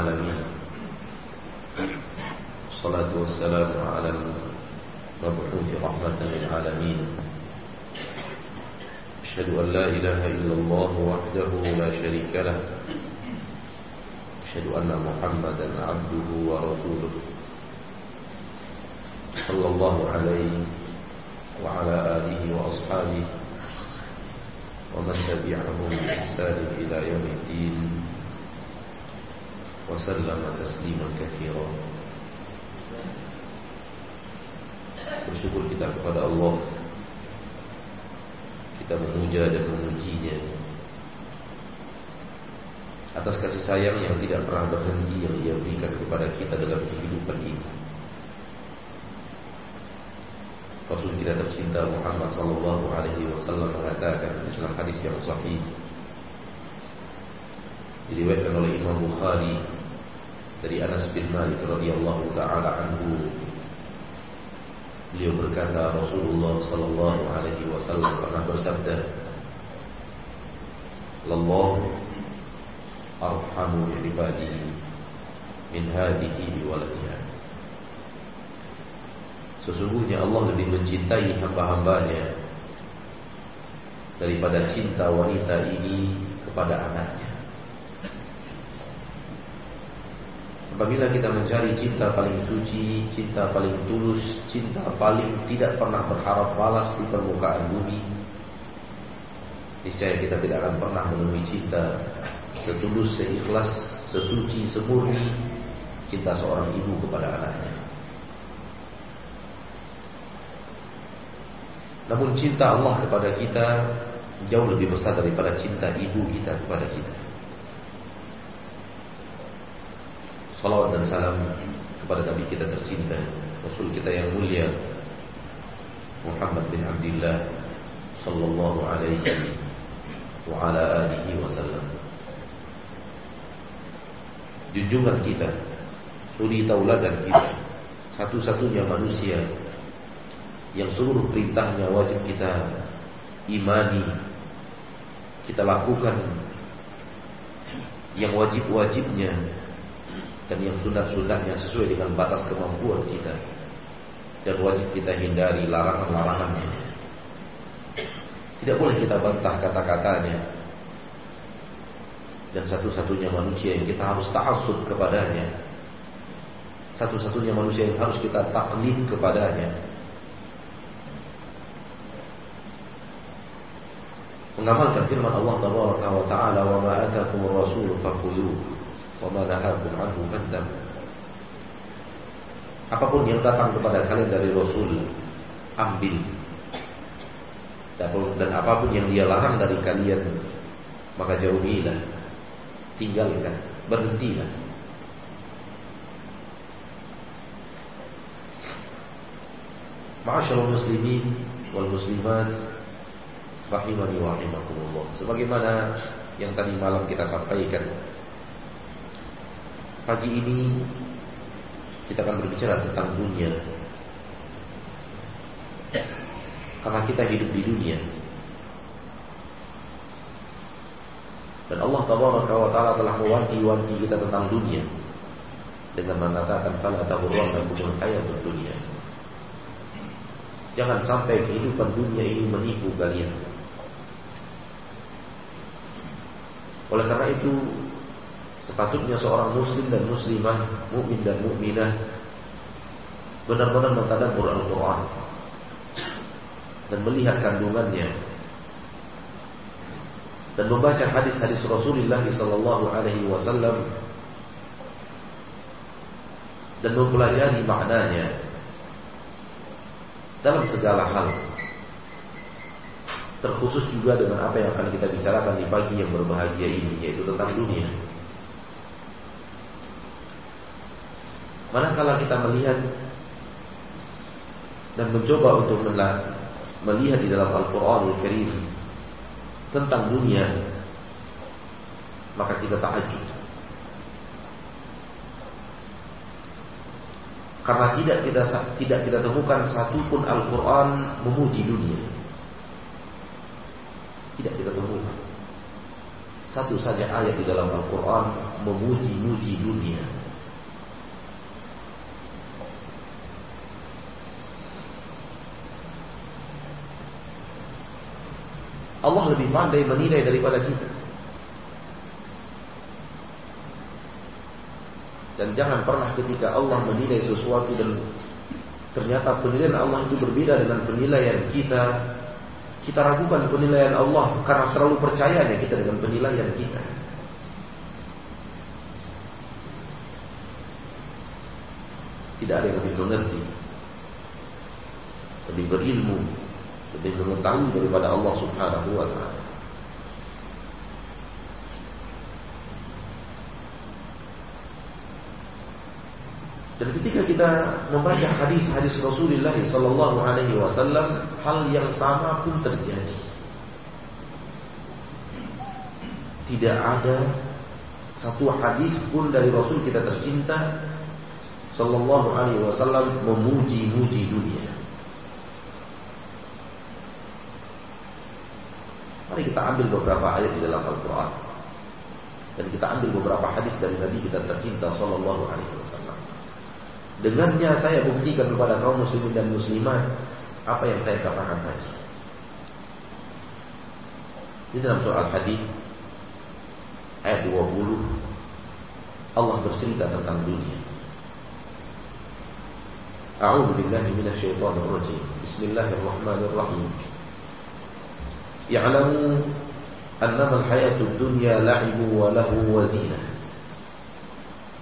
العالمين. الصلاة والسلام على المبعوث رحمة للعالمين. أشهد أن لا إله إلا الله وحده لا شريك له. أشهد أن محمدا عبده ورسوله. صلى الله عليه وعلى آله وأصحابه ومن تبعهم بإحسان إلى يوم الدين. وسلم تسليما كثيرا Bersyukur kita kepada Allah Kita memuja dan memujinya Atas kasih sayang yang tidak pernah berhenti Yang ia berikan kepada kita dalam kehidupan ini Rasul kita tercinta Muhammad sallallahu alaihi wasallam mengatakan dalam hadis yang sahih diriwayatkan oleh Imam Bukhari dari Anas bin Malik radhiyallahu taala anhu beliau berkata Rasulullah sallallahu alaihi wasallam pernah bersabda Lallahu arhamu bi ibadihi min hadhihi waladiha Sesungguhnya Allah lebih mencintai hamba-hambanya Daripada cinta wanita ini kepada anaknya Apabila kita mencari cinta paling suci Cinta paling tulus Cinta paling tidak pernah berharap balas di permukaan bumi Niscaya kita tidak akan pernah menemui cinta Setulus, seikhlas, sesuci, semurni Cinta seorang ibu kepada anaknya Namun cinta Allah kepada kita jauh lebih besar daripada cinta ibu kita kepada kita. Salawat dan salam kepada Nabi kita tercinta, Rasul kita yang mulia Muhammad bin Abdullah sallallahu alaihi wa ala alihi wasallam. Junjungan kita, suri tauladan kita, satu-satunya manusia yang seluruh perintahnya wajib kita imani kita lakukan yang wajib-wajibnya dan yang sunat-sunatnya sesuai dengan batas kemampuan kita. Dan wajib kita hindari larangan-larangannya tidak boleh kita bantah kata-katanya. Dan satu-satunya manusia yang kita harus ta'assub kepadanya. Satu-satunya manusia yang harus kita taklid kepadanya. Mengamalkan firman Allah taala wa ma atakum fakuluh ma nahakum anhu fantah Apa pun yang datang kepada kalian dari Rasul ambil dan apa pun yang dia larang dari kalian maka jauhilah tinggalkan berhentilah Ma'asyiral muslimin wal muslimat rahimani wa rahimakumullah. Sebagaimana yang tadi malam kita sampaikan. Pagi ini kita akan berbicara tentang dunia. Karena kita hidup di dunia. Dan Allah Tabaraka wa taala telah mewanti-wanti kita tentang dunia dengan mengatakan fala tahurrannakumul hayatud dunia. Jangan sampai kehidupan dunia ini menipu kalian. Oleh karena itu sepatutnya seorang muslim dan muslimah, mukmin dan mukminah benar-benar mentadabbur Al-Qur'an dan melihat kandungannya dan membaca hadis-hadis Rasulullah sallallahu alaihi wasallam dan mempelajari maknanya dalam segala hal terkhusus juga dengan apa yang akan kita bicarakan di pagi yang berbahagia ini yaitu tentang dunia. Manakala kita melihat dan mencoba untuk melihat di dalam Al-Quran Al-Karim tentang dunia, maka kita takjub. Karena tidak kita tidak kita temukan satupun Al-Quran memuji dunia. Tidak kita temukan. Satu saja ayat di dalam Al-Quran memuji-muji dunia. Allah lebih pandai menilai daripada kita. Dan jangan pernah ketika Allah menilai sesuatu dan ternyata penilaian Allah itu berbeda dengan penilaian kita, kita ragukan penilaian Allah karena terlalu percayanya kita dengan penilaian kita. Tidak ada yang lebih mengerti, lebih berilmu, lebih mengetahui daripada Allah Subhanahu wa taala. Dan ketika kita membaca hadis-hadis Rasulullah sallallahu alaihi wasallam, hal yang sama pun terjadi. Tidak ada satu hadis pun dari Rasul kita tercinta sallallahu alaihi wasallam memuji-muji dunia. Mari kita ambil beberapa ayat di dalam Al-Quran dan kita ambil beberapa hadis dari Nabi kita tercinta Sallallahu Alaihi Wasallam. Dengannya saya buktikan kepada kaum muslimin dan muslimat apa yang saya katakan tadi. Di dalam surah Al-Hadid ayat 20 Allah bercerita tentang dunia. A'udzu billahi minasyaitonir rajim. Bismillahirrahmanirrahim. يعلموا أنما الحياة الدنيا لعب وله وزينة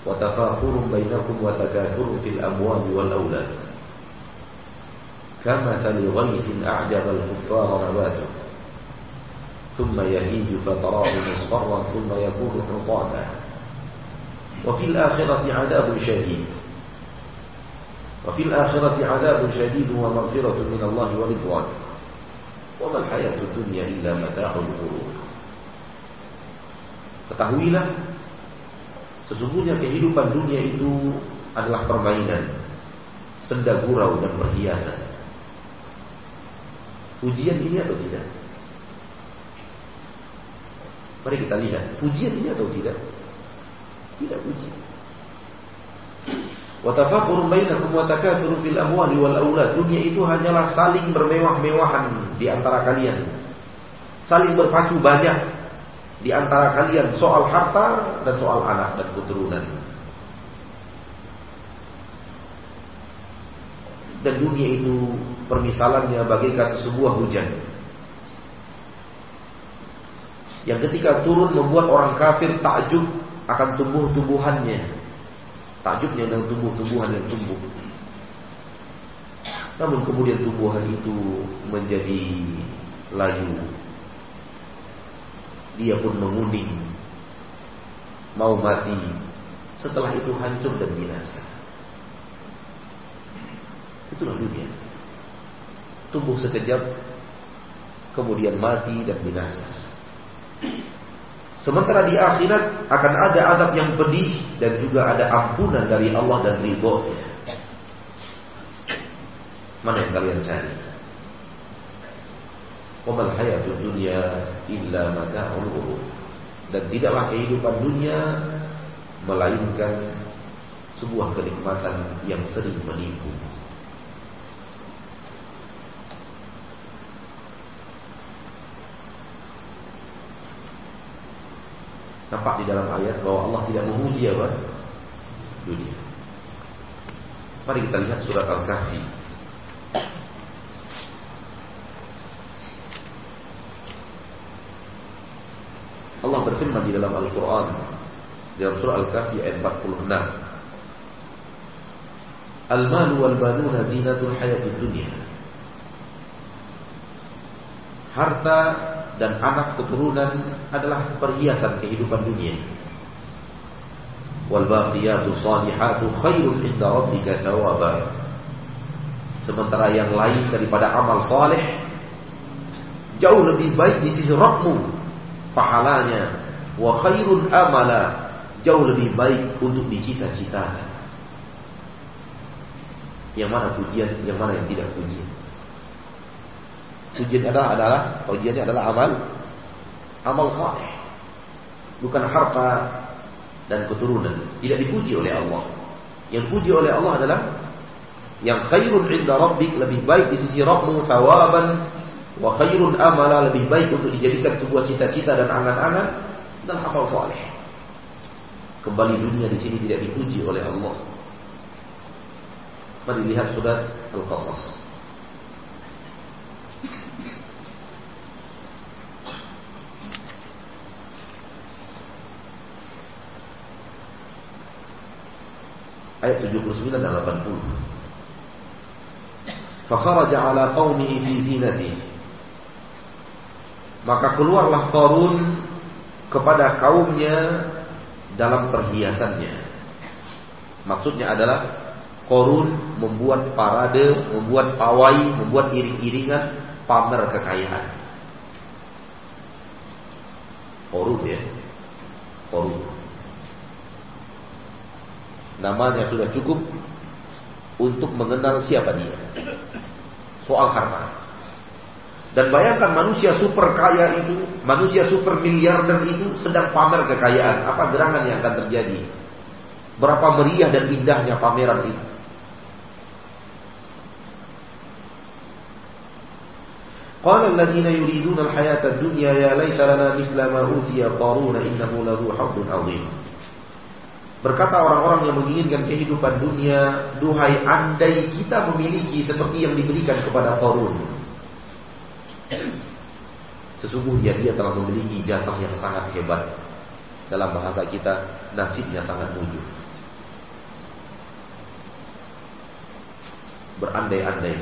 وتفاخر بينكم وتكاثر في الأموال والأولاد. كمثل غيث أعجب الكفار نباته ثم يهيج فتراه مصفرا ثم يكون حطاما. وفي الآخرة عذاب شديد. وفي الآخرة عذاب شديد ومغفرة من الله ورضوان. Wa hayatud dunya illa mata'ul ghurur. Ketahuilah sesungguhnya kehidupan dunia itu adalah permainan, senda gurau dan perhiasan. Ujian ini atau tidak? Mari kita lihat, pujian ini atau tidak? Tidak puji. Wa tafakhurun bainakum wa takatsuru fil amwali wal aulad. Dunia itu hanyalah saling bermewah-mewahan di antara kalian. Saling berpacu banyak di antara kalian soal harta dan soal anak dan keturunan. Dan dunia itu permisalannya bagaikan sebuah hujan yang ketika turun membuat orang kafir takjub akan tumbuh-tumbuhannya Takjubnya dengan tumbuh-tumbuhan yang tumbuh. Namun kemudian tumbuhan itu menjadi layu. Dia pun menguning. Mau mati. Setelah itu hancur dan binasa. Itulah dunia. Tumbuh sekejap, kemudian mati dan binasa. Sementara di akhirat akan ada adab yang pedih dan juga ada ampunan dari Allah dan ridho. Mana yang kalian cari? Wamal hayatud dunya illa mata'ul. Dan tidaklah kehidupan dunia melainkan sebuah kenikmatan yang sering menipu. Nampak di dalam ayat bahwa Allah tidak memuji apa? Dunia. Mari kita lihat surat Al-Kahfi. Allah berfirman di dalam Al-Quran dalam surah Al-Kahfi ayat 46. Al-malu wal banuna zinatul hayatid dunya. Harta dan anak keturunan adalah perhiasan kehidupan dunia. Wal baqiyatu salihatu khairun inda rabbika thawaba. Sementara yang lain daripada amal saleh jauh lebih baik di sisi Rabbmu pahalanya wa khairun amala jauh lebih baik untuk dicita-citakan. Yang mana pujian, yang mana yang tidak pujian. Pujian adalah adalah pujiannya adalah amal amal saleh. Bukan harta dan keturunan. Tidak dipuji oleh Allah. Yang puji oleh Allah adalah yang khairun inda rabbik lebih baik di sisi Rabbmu thawaban wa khairun amala lebih baik untuk dijadikan sebuah cita-cita dan angan-angan dan amal saleh. Kembali dunia di sini tidak dipuji oleh Allah. Mari lihat surat Al-Qasas. Ayat 79 dan 80. Fakharaja ala qaumihi fi zinati. Maka keluarlah Qarun kepada kaumnya dalam perhiasannya. Maksudnya adalah Korun membuat parade, membuat pawai, membuat iring-iringan pamer kekayaan. Korun ya. Korun namanya sudah cukup untuk mengenal siapa dia. Soal harta. Dan bayangkan manusia super kaya itu, manusia super miliarder itu sedang pamer kekayaan. Apa gerangan yang akan terjadi? Berapa meriah dan indahnya pameran itu. Qala alladziina yuriduna al-hayata ad-dunya ya laita lana mithla ma utiya qaruna. Berkata orang-orang yang menginginkan kehidupan dunia, duhai andai kita memiliki seperti yang diberikan kepada Korun. Sesungguhnya dia telah memiliki jatah yang sangat hebat. Dalam bahasa kita, nasibnya sangat mujur. Berandai-andai,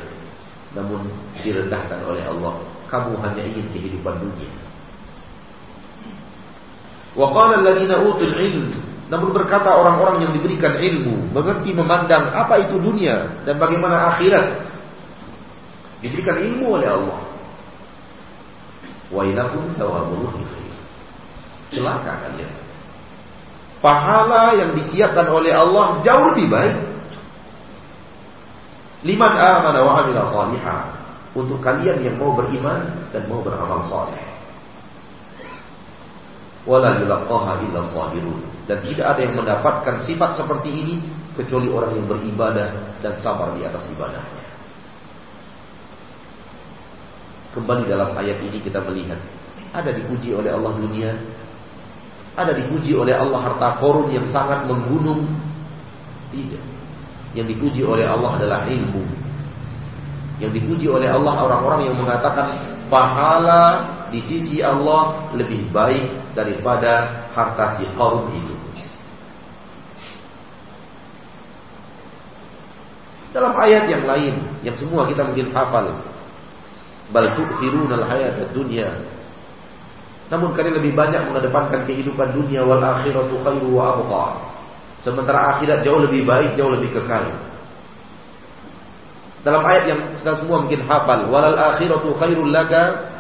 namun direndahkan oleh Allah. Kamu hanya ingin kehidupan dunia. Wa qala alladziina utul namun berkata orang-orang yang diberikan ilmu, mengerti memandang apa itu dunia dan bagaimana akhirat. Diberikan ilmu oleh Allah. Celaka kalian. Pahala yang disiapkan oleh Allah jauh lebih baik. Liman amana wa amila salihah. Untuk kalian yang mau beriman dan mau beramal saleh. Wala yulaqaha illa sabirun dan tidak ada yang mendapatkan sifat seperti ini kecuali orang yang beribadah dan sabar di atas ibadahnya. Kembali dalam ayat ini kita melihat ada dipuji oleh Allah dunia, ada dipuji oleh Allah harta korun yang sangat menggunung. Tidak. Yang dipuji oleh Allah adalah ilmu. Yang dipuji oleh Allah orang-orang yang mengatakan pahala di sisi Allah lebih baik daripada harta si Qarun itu. Dalam ayat yang lain yang semua kita mungkin hafal, bal tu'thirunal hayatad dunya. Namun kalian lebih banyak mengedepankan kehidupan dunia wal akhiratu khairu wa abqa. Sementara akhirat jauh lebih baik, jauh lebih kekal. Dalam ayat yang kita semua mungkin hafal, walal akhiratu khairul laka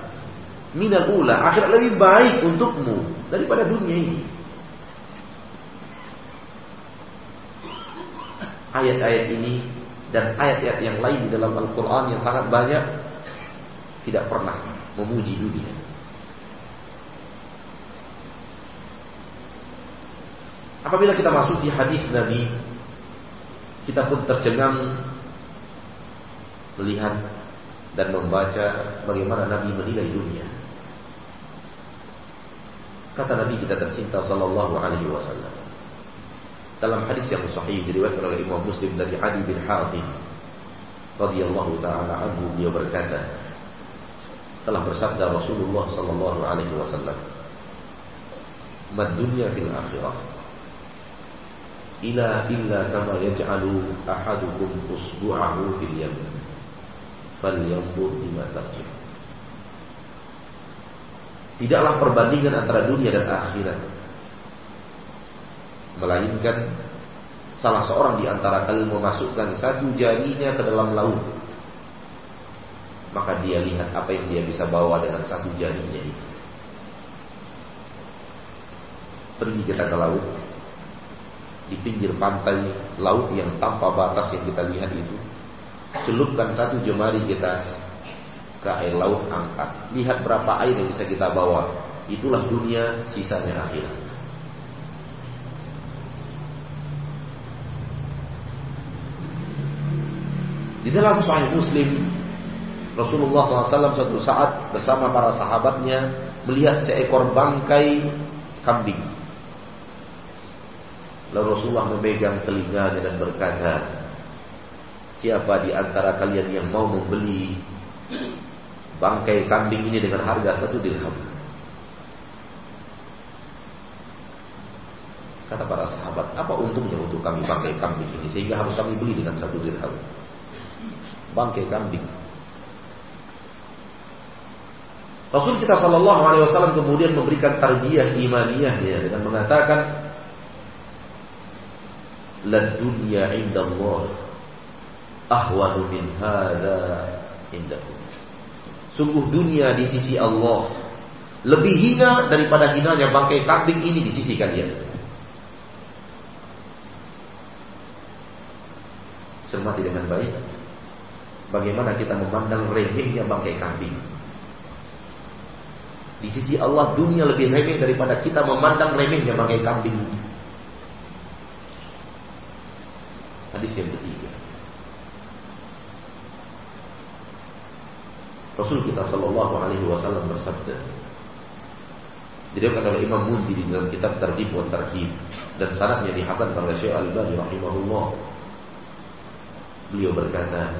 minal ula. Akhirat lebih baik untukmu daripada dunia ini. Ayat-ayat ini dan ayat-ayat yang lain di dalam Al-Quran yang sangat banyak tidak pernah memuji dunia. Apabila kita masuk di hadis Nabi, kita pun tercengang melihat dan membaca bagaimana Nabi menilai dunia. Kata Nabi kita tercinta sallallahu alaihi wasallam. Dalam hadis yang sahih diriwayatkan oleh Imam Muslim dari Adi bin Hatim radhiyallahu taala anhu dia berkata telah bersabda Rasulullah sallallahu alaihi wasallam mad dunya fil akhirah ila illa kama yaj'alu ahadukum usbu'ahu fil yamin falyanzur bima tarji' Tidaklah perbandingan antara dunia dan akhirat. Melainkan Salah seorang di antara kalian memasukkan satu jarinya ke dalam laut. Maka dia lihat apa yang dia bisa bawa dengan satu jarinya itu. Pergi kita ke laut. Di pinggir pantai laut yang tanpa batas yang kita lihat itu. Celupkan satu jemari kita ke air laut angkat. Lihat berapa air yang bisa kita bawa. Itulah dunia, sisanya akhirat. Di dalam Sahih Muslim Rasulullah SAW suatu saat bersama para sahabatnya melihat seekor bangkai kambing. Lalu Rasulullah memegang telinganya dan berkata, Siapa di antara kalian yang mau membeli bangkai kambing ini dengan harga satu dirham? Kata para sahabat, apa untungnya untuk kami bangkai kambing ini sehingga harus kami beli dengan satu dirham? Bangkai kambing. Rasul kita Shallallahu Alaihi Wasallam kemudian memberikan tarbiyah imaniyahnya dengan mengatakan, "La dunya Allah ahwanu min hadza indahu." Sungguh dunia di sisi Allah lebih hina daripada hinanya bangkai kambing ini di sisi kalian. Cermati dengan baik. Bagaimana kita memandang remehnya bangkai kambing. Di sisi Allah dunia lebih remeh daripada kita memandang remehnya bangkai kambing. Hadis yang ketiga. Rasul kita Shallallahu Alaihi Wasallam bersabda. Jadi oleh Imam Mundi di dalam kitab Tarjib wa Tarhib dan sanadnya dihasankan oleh Syekh Al-Albani rahimahullah. Beliau berkata,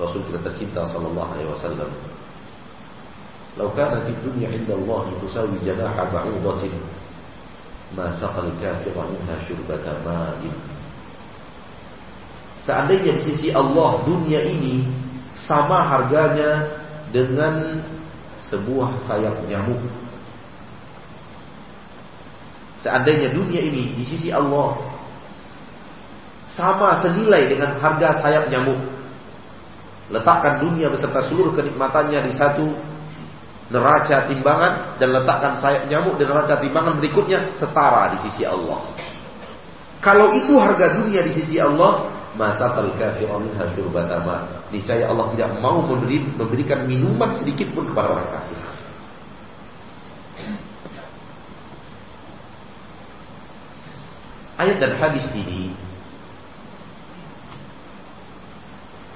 Rasul kita tercinta sallallahu alaihi wasallam, "Lau kanat ad-dunya 'inda Allah tusawi janaha ba'udatin, ma saqal kafir minha syurbata ma'in." Seandainya di sisi Allah dunia ini sama harganya dengan sebuah sayap nyamuk. Seandainya dunia ini di sisi Allah sama senilai dengan harga sayap nyamuk. Letakkan dunia beserta seluruh kenikmatannya di satu neraca timbangan dan letakkan sayap nyamuk di neraca timbangan berikutnya setara di sisi Allah. Kalau itu harga dunia di sisi Allah, masa kafirun min batama. Niscaya Allah tidak mau memberi, memberikan minuman sedikit pun kepada orang kafir. Ayat dan hadis ini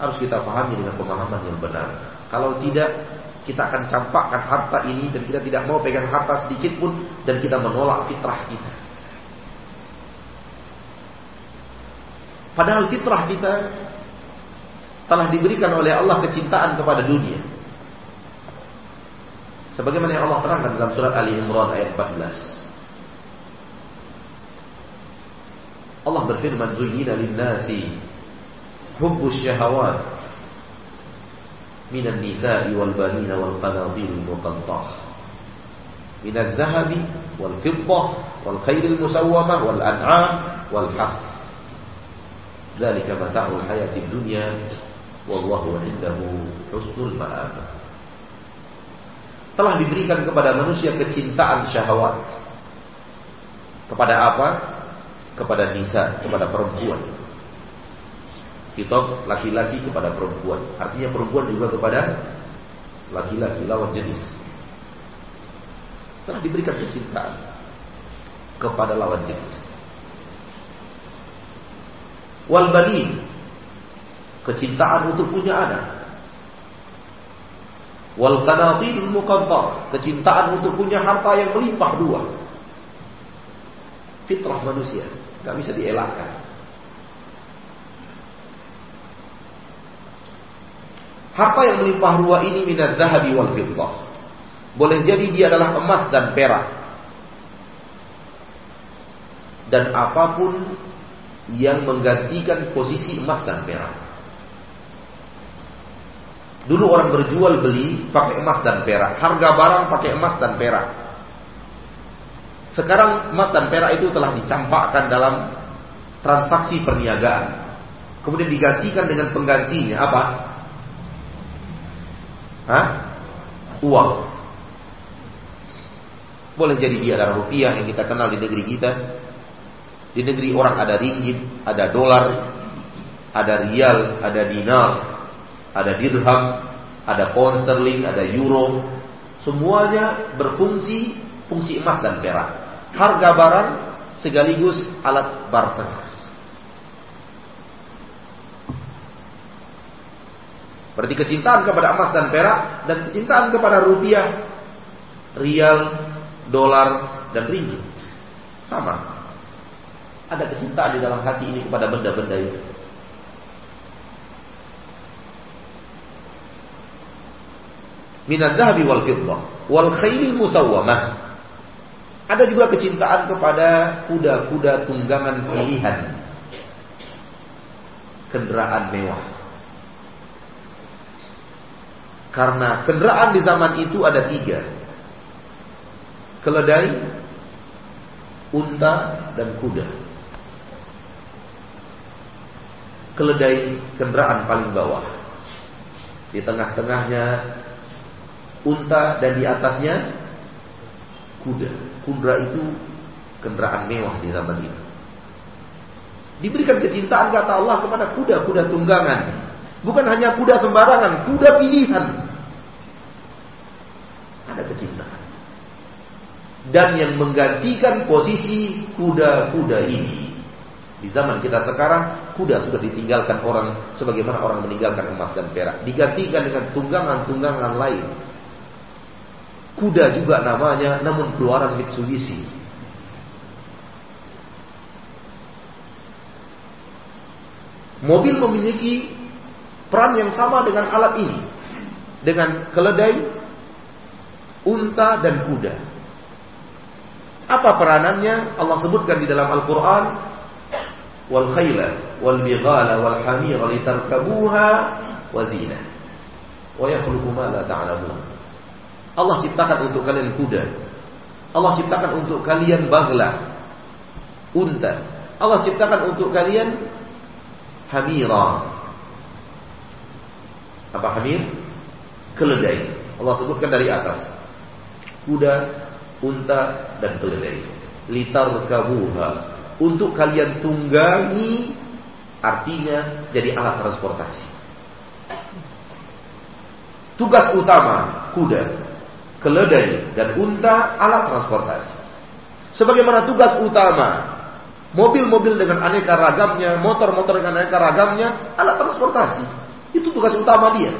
harus kita pahami dengan pemahaman yang benar. Kalau tidak, kita akan campakkan harta ini dan kita tidak mau pegang harta sedikit pun dan kita menolak fitrah kita. Padahal fitrah kita telah diberikan oleh Allah kecintaan kepada dunia. Sebagaimana yang Allah terangkan dalam surat Ali Imran ayat 14. Allah berfirman zuyyina lin-nasi hubbus syahawat minan nisa'i wal banina wal qanatir muqattah min adh-dhahabi wal fiddah wal musawwamah wal an'am wal Dzalika mata'ul hayatid dunya wallahu 'indahu husnul ma'ab. Telah diberikan kepada manusia kecintaan syahwat. Kepada apa? Kepada nisa, kepada perempuan. Kitab laki-laki kepada perempuan. Artinya perempuan juga kepada laki-laki lawan jenis. Telah diberikan kecintaan kepada lawan jenis. Wal bani kecintaan untuk punya anak. Wal qanatil muqantar kecintaan untuk punya harta yang melimpah dua. Fitrah manusia, nggak bisa dielakkan. Harta yang melimpah ruah ini minat zahabi wal fiddah. Boleh jadi dia adalah emas dan perak. Dan apa pun yang menggantikan posisi emas dan perak. Dulu orang berjual beli pakai emas dan perak. Harga barang pakai emas dan perak. Sekarang emas dan perak itu telah dicampakkan dalam transaksi perniagaan. Kemudian digantikan dengan penggantinya apa? Hah? Uang. Boleh jadi dia adalah rupiah yang kita kenal di negeri kita. Di negeri orang ada ringgit, ada dolar. ada rial, ada dinar, ada dirham, ada pound sterling, ada euro. Semuanya berfungsi fungsi emas dan perak. Harga barang sekaligus alat barter. Berarti kecintaan kepada emas dan perak dan kecintaan kepada rupiah, rial, dolar, dan ringgit. Sama. Ada kecintaan di dalam hati ini kepada benda-benda itu. Minad dhahabi wal fiddah wal khailil musawwamah. Ada juga kecintaan kepada kuda-kuda tunggangan pilihan. Kendaraan mewah. Karena kendaraan di zaman itu ada tiga. Keledai, unta, dan kuda. Keledai kendaraan paling bawah. Di tengah-tengahnya unta dan di atasnya kuda. Kuda itu kendaraan mewah di zaman itu. Diberikan kecintaan kata Allah kepada kuda-kuda tunggangan. Bukan hanya kuda sembarangan, kuda pilihan. Ada kecintaan. Dan yang menggantikan posisi kuda-kuda ini di zaman kita sekarang, kuda sudah ditinggalkan orang sebagaimana orang meninggalkan emas dan perak. Digantikan dengan tunggangan-tunggangan lain. Kuda juga namanya, namun keluaran Mitsubishi. Mobil memiliki peran yang sama dengan alat ini. Dengan keledai, unta, dan kuda. Apa peranannya? Allah sebutkan di dalam Al-Quran wal khayla wal bighala wal hamira litarkabuha wa zina. Wa yakhluqu ma la ta'lamun. Allah ciptakan untuk kalian kuda. Allah ciptakan untuk kalian bagla. Unta. Allah ciptakan untuk kalian hamira. Apa hamir? Keledai. Allah sebutkan dari atas. Kuda unta dan keledai. Litarkabuha untuk kalian tunggangi artinya jadi alat transportasi. Tugas utama kuda, keledai dan unta alat transportasi. Sebagaimana tugas utama mobil-mobil dengan aneka ragamnya, motor-motor dengan aneka ragamnya alat transportasi. Itu tugas utama dia.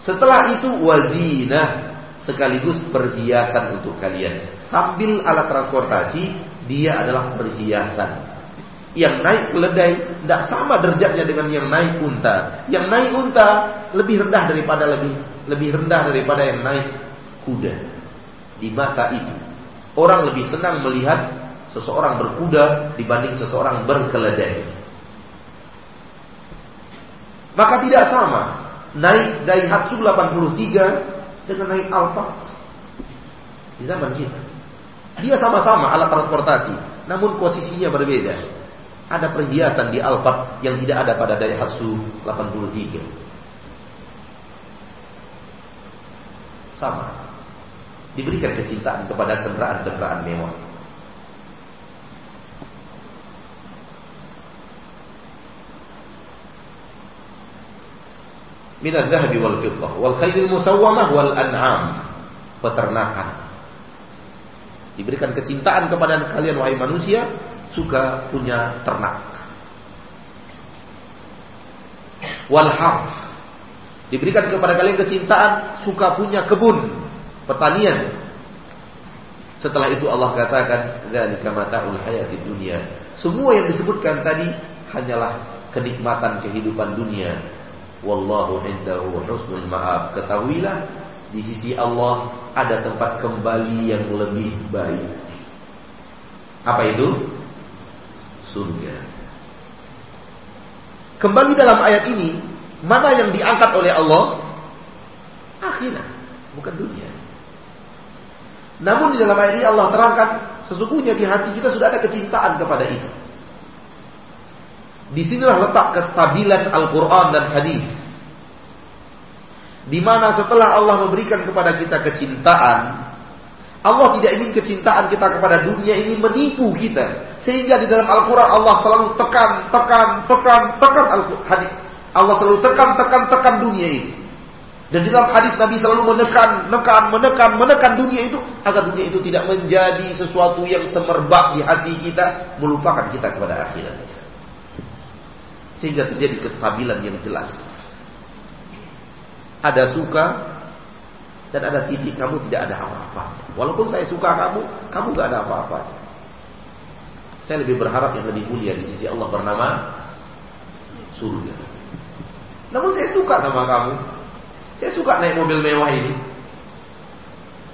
Setelah itu wazina sekaligus perhiasan untuk kalian. Sambil alat transportasi, dia adalah perhiasan. Yang naik keledai tidak sama derajatnya dengan yang naik unta. Yang naik unta lebih rendah daripada lebih lebih rendah daripada yang naik kuda. Di masa itu, orang lebih senang melihat seseorang berkuda dibanding seseorang berkeledai. Maka tidak sama naik Daihatsu 83 dengan naik Alphard di zaman kita. Dia sama-sama alat transportasi, namun posisinya berbeda. Ada perhiasan di Alphard yang tidak ada pada Daihatsu 83. Sama. Diberikan kecintaan kepada kendaraan-kendaraan mewah. Minad dhahabi wal fiddah wal khairil musawwamah wal an'am. Peternakan Diberikan kecintaan kepada kalian wahai manusia, suka punya ternak. Wal Diberikan kepada kalian kecintaan, suka punya kebun, pertanian. Setelah itu Allah katakan, "Dzalika mata'ul hayati dunia." Semua yang disebutkan tadi hanyalah kenikmatan kehidupan dunia. Wallahu indahu husnul ma'ab. Ketahuilah di sisi Allah ada tempat kembali yang lebih baik. Apa itu? Surga. Kembali dalam ayat ini, mana yang diangkat oleh Allah? Akhirat, bukan dunia. Namun di dalam ayat ini Allah terangkan sesungguhnya di hati kita sudah ada kecintaan kepada itu. Di sinilah letak kestabilan Al-Quran dan hadis di mana setelah Allah memberikan kepada kita kecintaan, Allah tidak ingin kecintaan kita kepada dunia ini menipu kita. Sehingga di dalam Al-Quran Allah selalu tekan, tekan, tekan, tekan Al-Quran. Allah selalu tekan, tekan, tekan dunia ini. Dan di dalam hadis Nabi selalu menekan, menekan, menekan, menekan dunia itu agar dunia itu tidak menjadi sesuatu yang semerbak di hati kita, melupakan kita kepada akhirat. Sehingga terjadi kestabilan yang jelas. Ada suka, dan ada titik kamu tidak ada apa-apa. Walaupun saya suka kamu, kamu gak ada apa-apa. Saya lebih berharap yang lebih mulia di sisi Allah bernama surga. Namun saya suka sama kamu. Saya suka naik mobil mewah ini.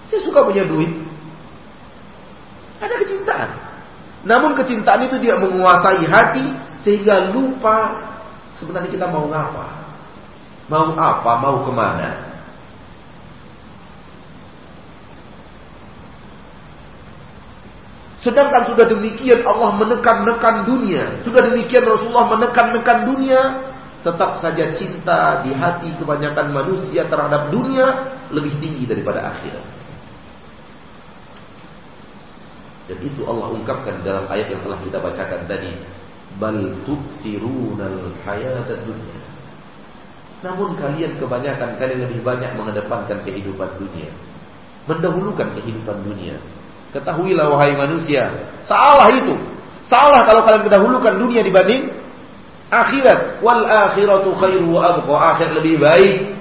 Saya suka punya duit. Ada kecintaan. Namun kecintaan itu tidak menguasai hati sehingga lupa sebenarnya kita mau ngapa. Mau apa, mau ke mana. Sedangkan sudah demikian Allah menekan-nekan dunia. Sudah demikian Rasulullah menekan-nekan dunia. Tetap saja cinta di hati kebanyakan manusia terhadap dunia lebih tinggi daripada akhirat. Dan itu Allah ungkapkan dalam ayat yang telah kita bacakan tadi. Bal tukfirunal hayatad dunia. Namun kalian kebanyakan kalian lebih banyak mengedepankan kehidupan dunia. Mendahulukan kehidupan dunia Ketahuilah wahai manusia, salah itu. Salah kalau kalian mendahulukan dunia dibanding akhirat. Wal akhiratu khairu wa abqa. Akhir lebih baik.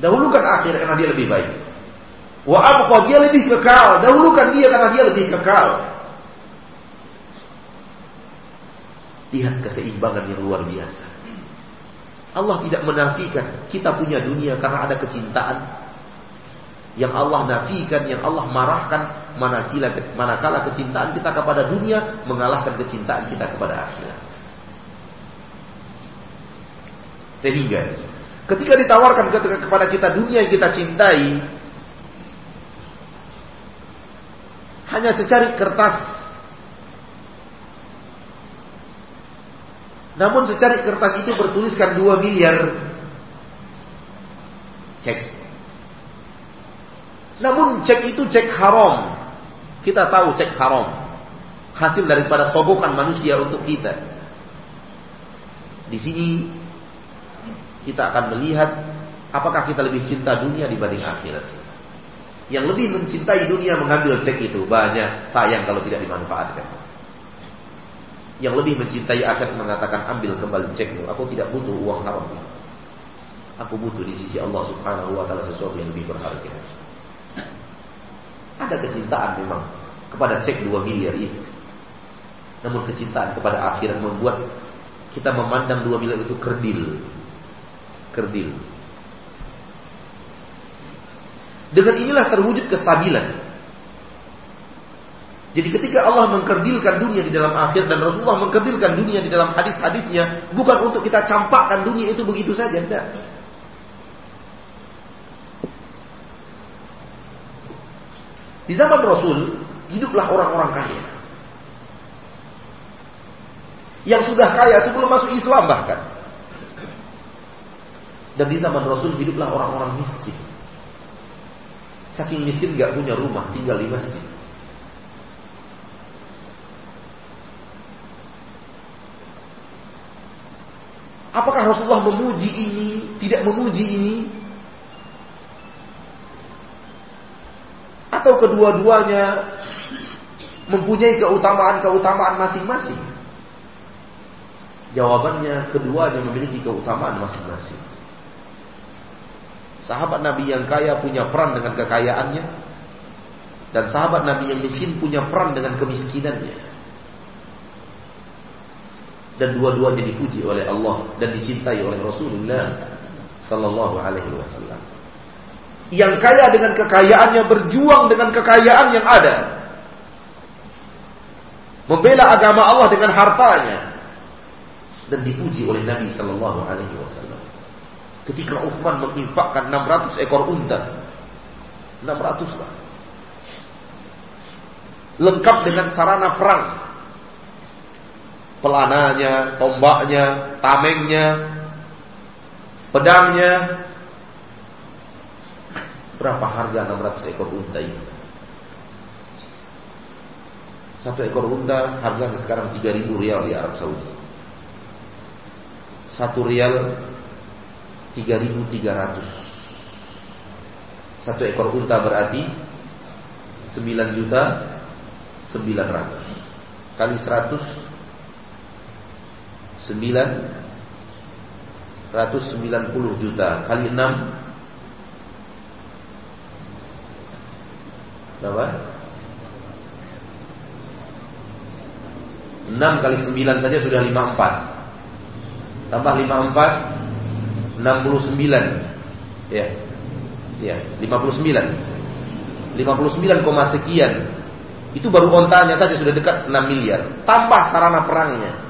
Dahulukan akhir karena dia lebih baik. Wa abqa dia lebih kekal. Dahulukan dia karena dia lebih kekal. Lihat keseimbangan yang luar biasa. Allah tidak menafikan kita punya dunia karena ada kecintaan yang Allah nafikan, yang Allah marahkan manakala, manakala kecintaan kita kepada dunia mengalahkan kecintaan kita kepada akhirat. Sehingga ketika ditawarkan kepada kita dunia yang kita cintai hanya secari kertas namun secari kertas itu bertuliskan 2 miliar cek namun cek itu cek haram. Kita tahu cek haram. Hasil daripada sogokan manusia untuk kita. Di sini kita akan melihat apakah kita lebih cinta dunia dibanding akhirat. Yang lebih mencintai dunia mengambil cek itu banyak sayang kalau tidak dimanfaatkan. Yang lebih mencintai akhirat mengatakan ambil kembali cekmu. Aku tidak butuh uang haram. Aku butuh di sisi Allah Subhanahu wa taala sesuatu yang lebih berharga. Ada kecintaan memang kepada cek 2 miliar itu. Namun kecintaan kepada akhirat membuat kita memandang 2 miliar itu kerdil. Kerdil. Dengan inilah terwujud kestabilan. Jadi ketika Allah mengkerdilkan dunia di dalam akhir dan Rasulullah mengkerdilkan dunia di dalam hadis-hadisnya bukan untuk kita campakkan dunia itu begitu saja, tidak. Di zaman Rasul, hiduplah orang-orang kaya. Yang sudah kaya sebelum masuk Islam bahkan. Dan di zaman Rasul hiduplah orang-orang miskin. Saking miskin gak punya rumah, tinggal di masjid. Apakah Rasulullah memuji ini, tidak memuji ini? atau kedua-duanya mempunyai keutamaan-keutamaan masing-masing? Jawabannya keduanya memiliki keutamaan masing-masing. Sahabat Nabi yang kaya punya peran dengan kekayaannya dan sahabat Nabi yang miskin punya peran dengan kemiskinannya. Dan dua-duanya dipuji oleh Allah dan dicintai oleh Rasulullah sallallahu alaihi wasallam. Yang kaya dengan kekayaannya berjuang dengan kekayaan yang ada. Membela agama Allah dengan hartanya. Dan dipuji oleh Nabi Sallallahu Alaihi Wasallam. Ketika Uthman menginfakkan 600 ekor unta, 600 lah, lengkap dengan sarana perang, pelananya, tombaknya, tamengnya, pedangnya, Berapa harga 600 ekor unta ini? Satu ekor unta harganya sekarang 3000 rial di Arab Saudi. Satu rial 3300. Satu ekor unta berarti 9 juta 900 kali 100 990 juta kali 6 berapa? 6 kali 9 saja sudah 54 tambah 54 69 ya. Ya 59 59, sekian. Itu baru ontanya saja sudah dekat 6 miliar. Tambah sarana perangnya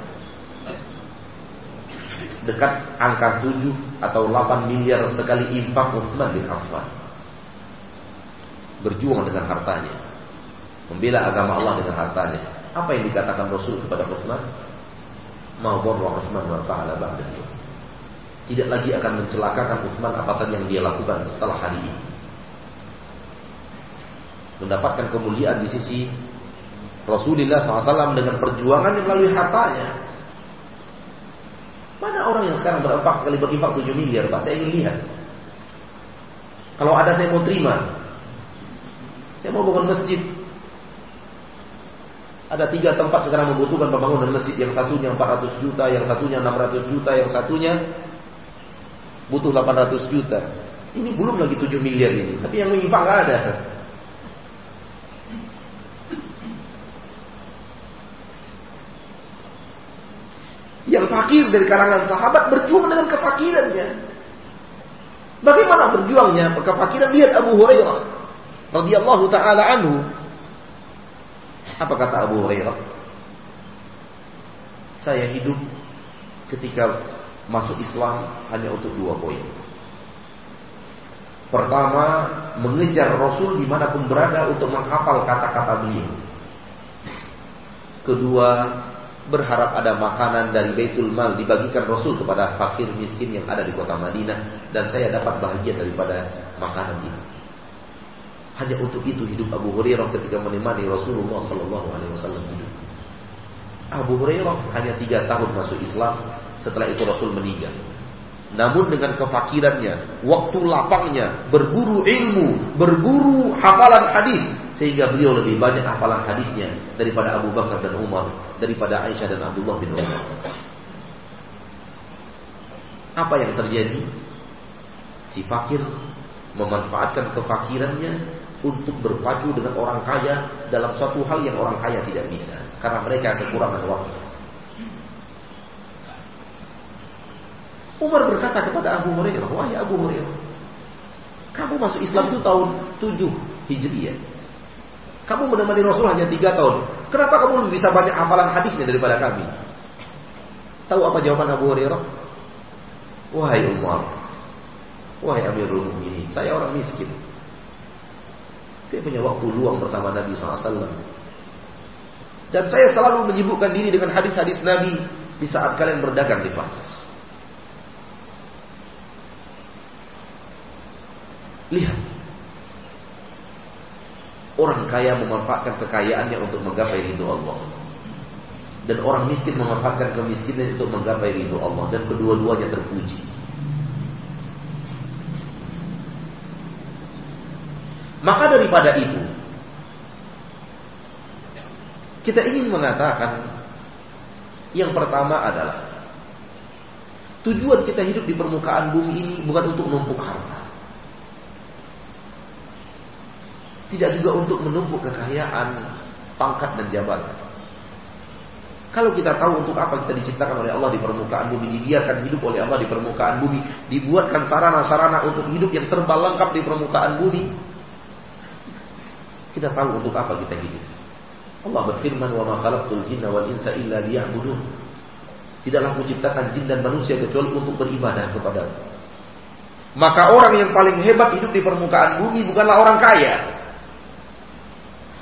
dekat angka 7 atau 8 miliar sekali infak Uthman bin Affan berjuang dengan hartanya membela agama Allah dengan hartanya apa yang dikatakan Rasul kepada Utsman? Mau borwa Utsman wa fa'ala ba'da Tidak lagi akan mencelakakan Utsman apa saja yang dia lakukan setelah hari ini. Mendapatkan kemuliaan di sisi Rasulullah SAW dengan perjuangan yang melalui hartanya. Mana orang yang sekarang berimpak sekali berinfak 7 miliar, Pak? Saya ingin lihat. Kalau ada saya mau terima. Saya mau bangun masjid, ada tiga tempat sekarang membutuhkan pembangunan masjid. Yang satunya 400 juta, yang satunya 600 juta, yang satunya butuh 800 juta. Ini belum lagi 7 miliar ini. Tapi yang menyimpang nggak ada. Yang fakir dari kalangan sahabat berjuang dengan kefakirannya. Bagaimana berjuangnya kefakiran? Lihat Abu Hurairah radhiyallahu taala anhu apa kata Abu Hurairah? Saya hidup ketika masuk Islam hanya untuk dua poin. Pertama, mengejar Rasul di mana pun berada untuk menghafal kata-kata beliau. Kedua, berharap ada makanan dari Baitul Mal dibagikan Rasul kepada fakir miskin yang ada di kota Madinah dan saya dapat bahagia daripada makanan itu. Hanya untuk itu hidup Abu Hurairah ketika menemani Rasulullah Sallallahu Alaihi Wasallam hidup. Abu Hurairah hanya tiga tahun masuk Islam, setelah itu Rasul meninggal. Namun dengan kefakirannya, waktu lapangnya, berburu ilmu, berburu hafalan hadis, sehingga beliau lebih banyak hafalan hadisnya daripada Abu Bakar dan Umar, daripada Aisyah dan Abdullah bin Umar. Apa yang terjadi? Si fakir memanfaatkan kefakirannya untuk berpacu dengan orang kaya dalam suatu hal yang orang kaya tidak bisa karena mereka kekurangan waktu. Umar berkata kepada Abu Hurairah, "Wahai Abu Hurairah, kamu masuk Islam itu tahun 7 Hijriah. Kamu menemani Rasul hanya 3 tahun. Kenapa kamu lebih bisa banyak hafalan hadisnya daripada kami?" Tahu apa jawaban Abu Hurairah? Wahai Umar, wahai Amirul Mukminin, saya orang miskin. Saya punya waktu luang bersama Nabi SAW. Dan saya selalu menyibukkan diri dengan hadis-hadis Nabi di saat kalian berdagang di pasar. Lihat. Orang kaya memanfaatkan kekayaannya untuk menggapai ridho Allah. Dan orang miskin memanfaatkan kemiskinannya untuk menggapai ridho Allah. Dan kedua-duanya terpuji. Maka daripada itu kita ingin mengatakan yang pertama adalah tujuan kita hidup di permukaan bumi ini bukan untuk menumpuk harta. Tidak juga untuk menumpuk kekayaan, pangkat dan jabatan. Kalau kita tahu untuk apa kita diciptakan oleh Allah di permukaan bumi, dibiarkan hidup oleh Allah di permukaan bumi, dibuatkan sarana-sarana untuk hidup yang serba lengkap di permukaan bumi, kita tahu untuk apa kita hidup. Allah berfirman, "Wa ma khalaqtul jinna wal insa illa liya'budun." Tidaklah kuciptakan jin dan manusia kecuali untuk beribadah kepada Maka orang yang paling hebat hidup di permukaan bumi bukanlah orang kaya.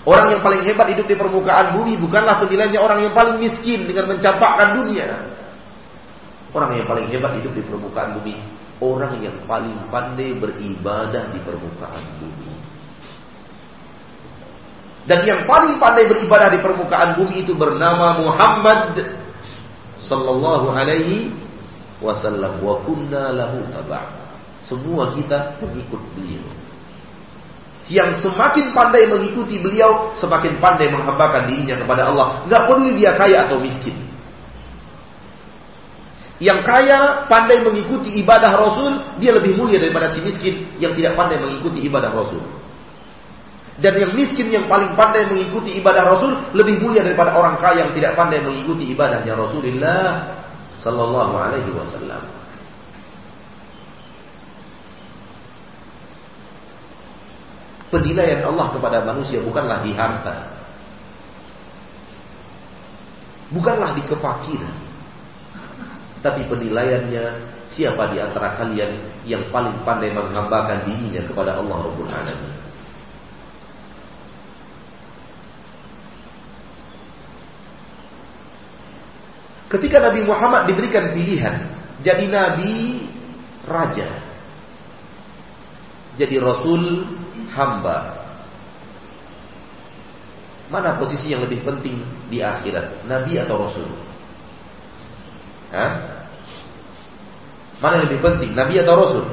Orang yang paling hebat hidup di permukaan bumi bukanlah penilaiannya orang yang paling miskin dengan mencampakkan dunia. Orang yang paling hebat hidup di permukaan bumi, orang yang paling pandai beribadah di permukaan bumi. Dan yang paling pandai beribadah di permukaan bumi itu bernama Muhammad sallallahu alaihi wasallam wa kunna lahu taba'. Semua kita pengikut beliau. Yang semakin pandai mengikuti beliau, semakin pandai menghambakan dirinya kepada Allah. Enggak peduli dia kaya atau miskin. Yang kaya pandai mengikuti ibadah Rasul, dia lebih mulia daripada si miskin yang tidak pandai mengikuti ibadah Rasul. Dan yang miskin yang paling pandai mengikuti ibadah Rasul lebih mulia daripada orang kaya yang tidak pandai mengikuti ibadahnya Rasulullah sallallahu alaihi wasallam. Penilaian Allah kepada manusia bukanlah di harta. Bukanlah di kefakiran. Tapi penilaiannya siapa di antara kalian yang paling pandai menghambakan dirinya kepada Allah Rabbul Alamin. Ketika Nabi Muhammad diberikan pilihan jadi nabi raja, jadi rasul hamba. Mana posisi yang lebih penting di akhirat? Nabi atau Rasul? Hah? Mana yang lebih penting? Nabi atau Rasul?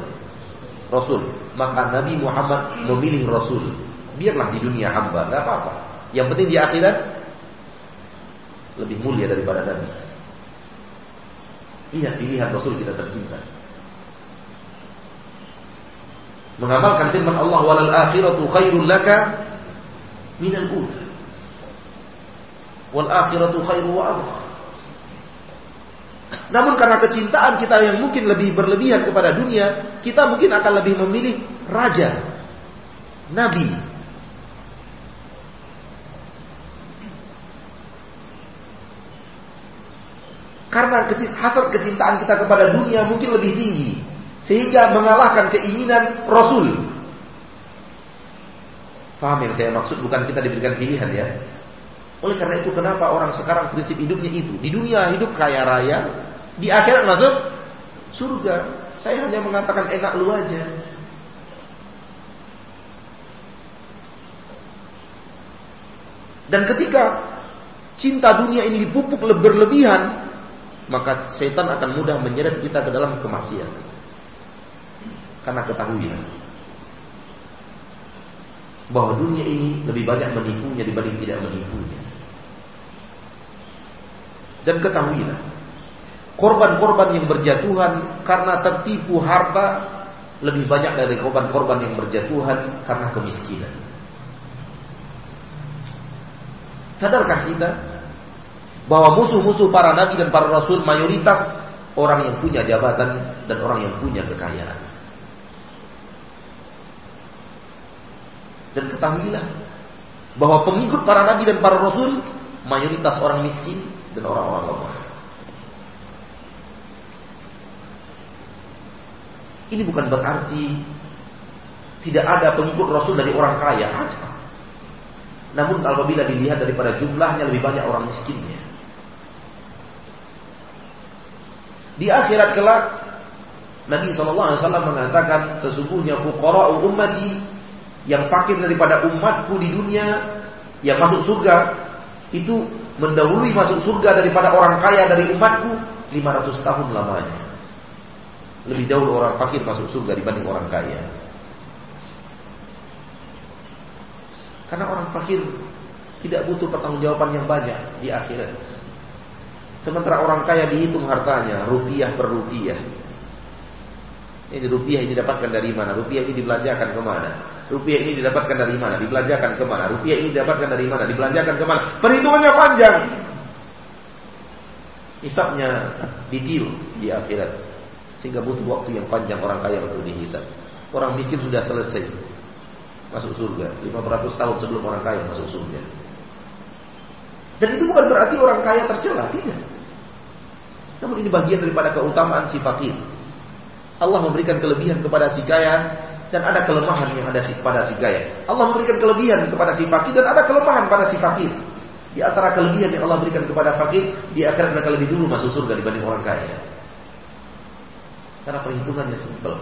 Rasul. Maka Nabi Muhammad memilih Rasul. Biarlah di dunia hamba, nggak apa-apa. Yang penting di akhirat lebih mulia daripada Nabi. Iya pilihan Rasul kita tersimpan mengamalkan firman Allah walal akhiratu khairul laka minal ula. Wal akhiratu khairu wa abqa. Namun karena kecintaan kita yang mungkin lebih berlebihan kepada dunia kita mungkin akan lebih memilih raja nabi. Karena hasrat kecintaan kita kepada dunia mungkin lebih tinggi sehingga mengalahkan keinginan Rasul. Faham yang saya maksud bukan kita diberikan pilihan ya. Oleh karena itu kenapa orang sekarang prinsip hidupnya itu di dunia hidup kaya raya, di akhirat masuk surga. Saya hanya mengatakan enak lu aja. Dan ketika cinta dunia ini dipupuk berlebihan, maka setan akan mudah menyeret kita ke dalam kemaksiatan. Karena ketahuilah bahwa dunia ini lebih banyak menipunya dibanding tidak menipunya. Dan ketahuilah korban-korban yang berjatuhan karena tertipu harta lebih banyak dari korban-korban yang berjatuhan karena kemiskinan. Sadarkah kita bahwa musuh-musuh para nabi dan para rasul mayoritas orang yang punya jabatan dan orang yang punya kekayaan. Dan ketahuilah bahwa pengikut para nabi dan para rasul mayoritas orang miskin dan orang-orang lemah. Ini bukan berarti tidak ada pengikut rasul dari orang kaya, ada. Namun apabila dilihat daripada jumlahnya lebih banyak orang miskinnya. Di akhirat kelak Nabi SAW mengatakan sesungguhnya fuqara ummati yang fakir daripada umatku di dunia yang masuk surga itu mendahului masuk surga daripada orang kaya dari umatku 500 tahun lamanya. Lebih dahulu orang fakir masuk surga dibanding orang kaya. Karena orang fakir tidak butuh pertanggungjawaban yang banyak di akhirat. Sementara orang kaya dihitung hartanya rupiah per rupiah. Ini rupiah ini didapatkan dari mana? Rupiah ini dibelanjakan ke mana? Rupiah ini didapatkan dari mana? Dibelanjakan ke mana? Rupiah ini didapatkan dari mana? Dibelanjakan ke mana? Perhitungannya panjang. Hisapnya detail di akhirat. Sehingga butuh waktu yang panjang orang kaya untuk dihisap. Orang miskin sudah selesai masuk surga. 500 tahun sebelum orang kaya masuk surga. Dan itu bukan berarti orang kaya tercela, tidak. Namun ini bagian daripada keutamaan si fakir. Allah memberikan kelebihan kepada si kaya dan ada kelemahan yang ada pada si kaya. Allah memberikan kelebihan kepada si fakir dan ada kelemahan pada si fakir. Di antara kelebihan yang Allah berikan kepada fakir, di akhirat mereka lebih dulu masuk surga dibanding orang kaya. Karena perhitungannya simpel.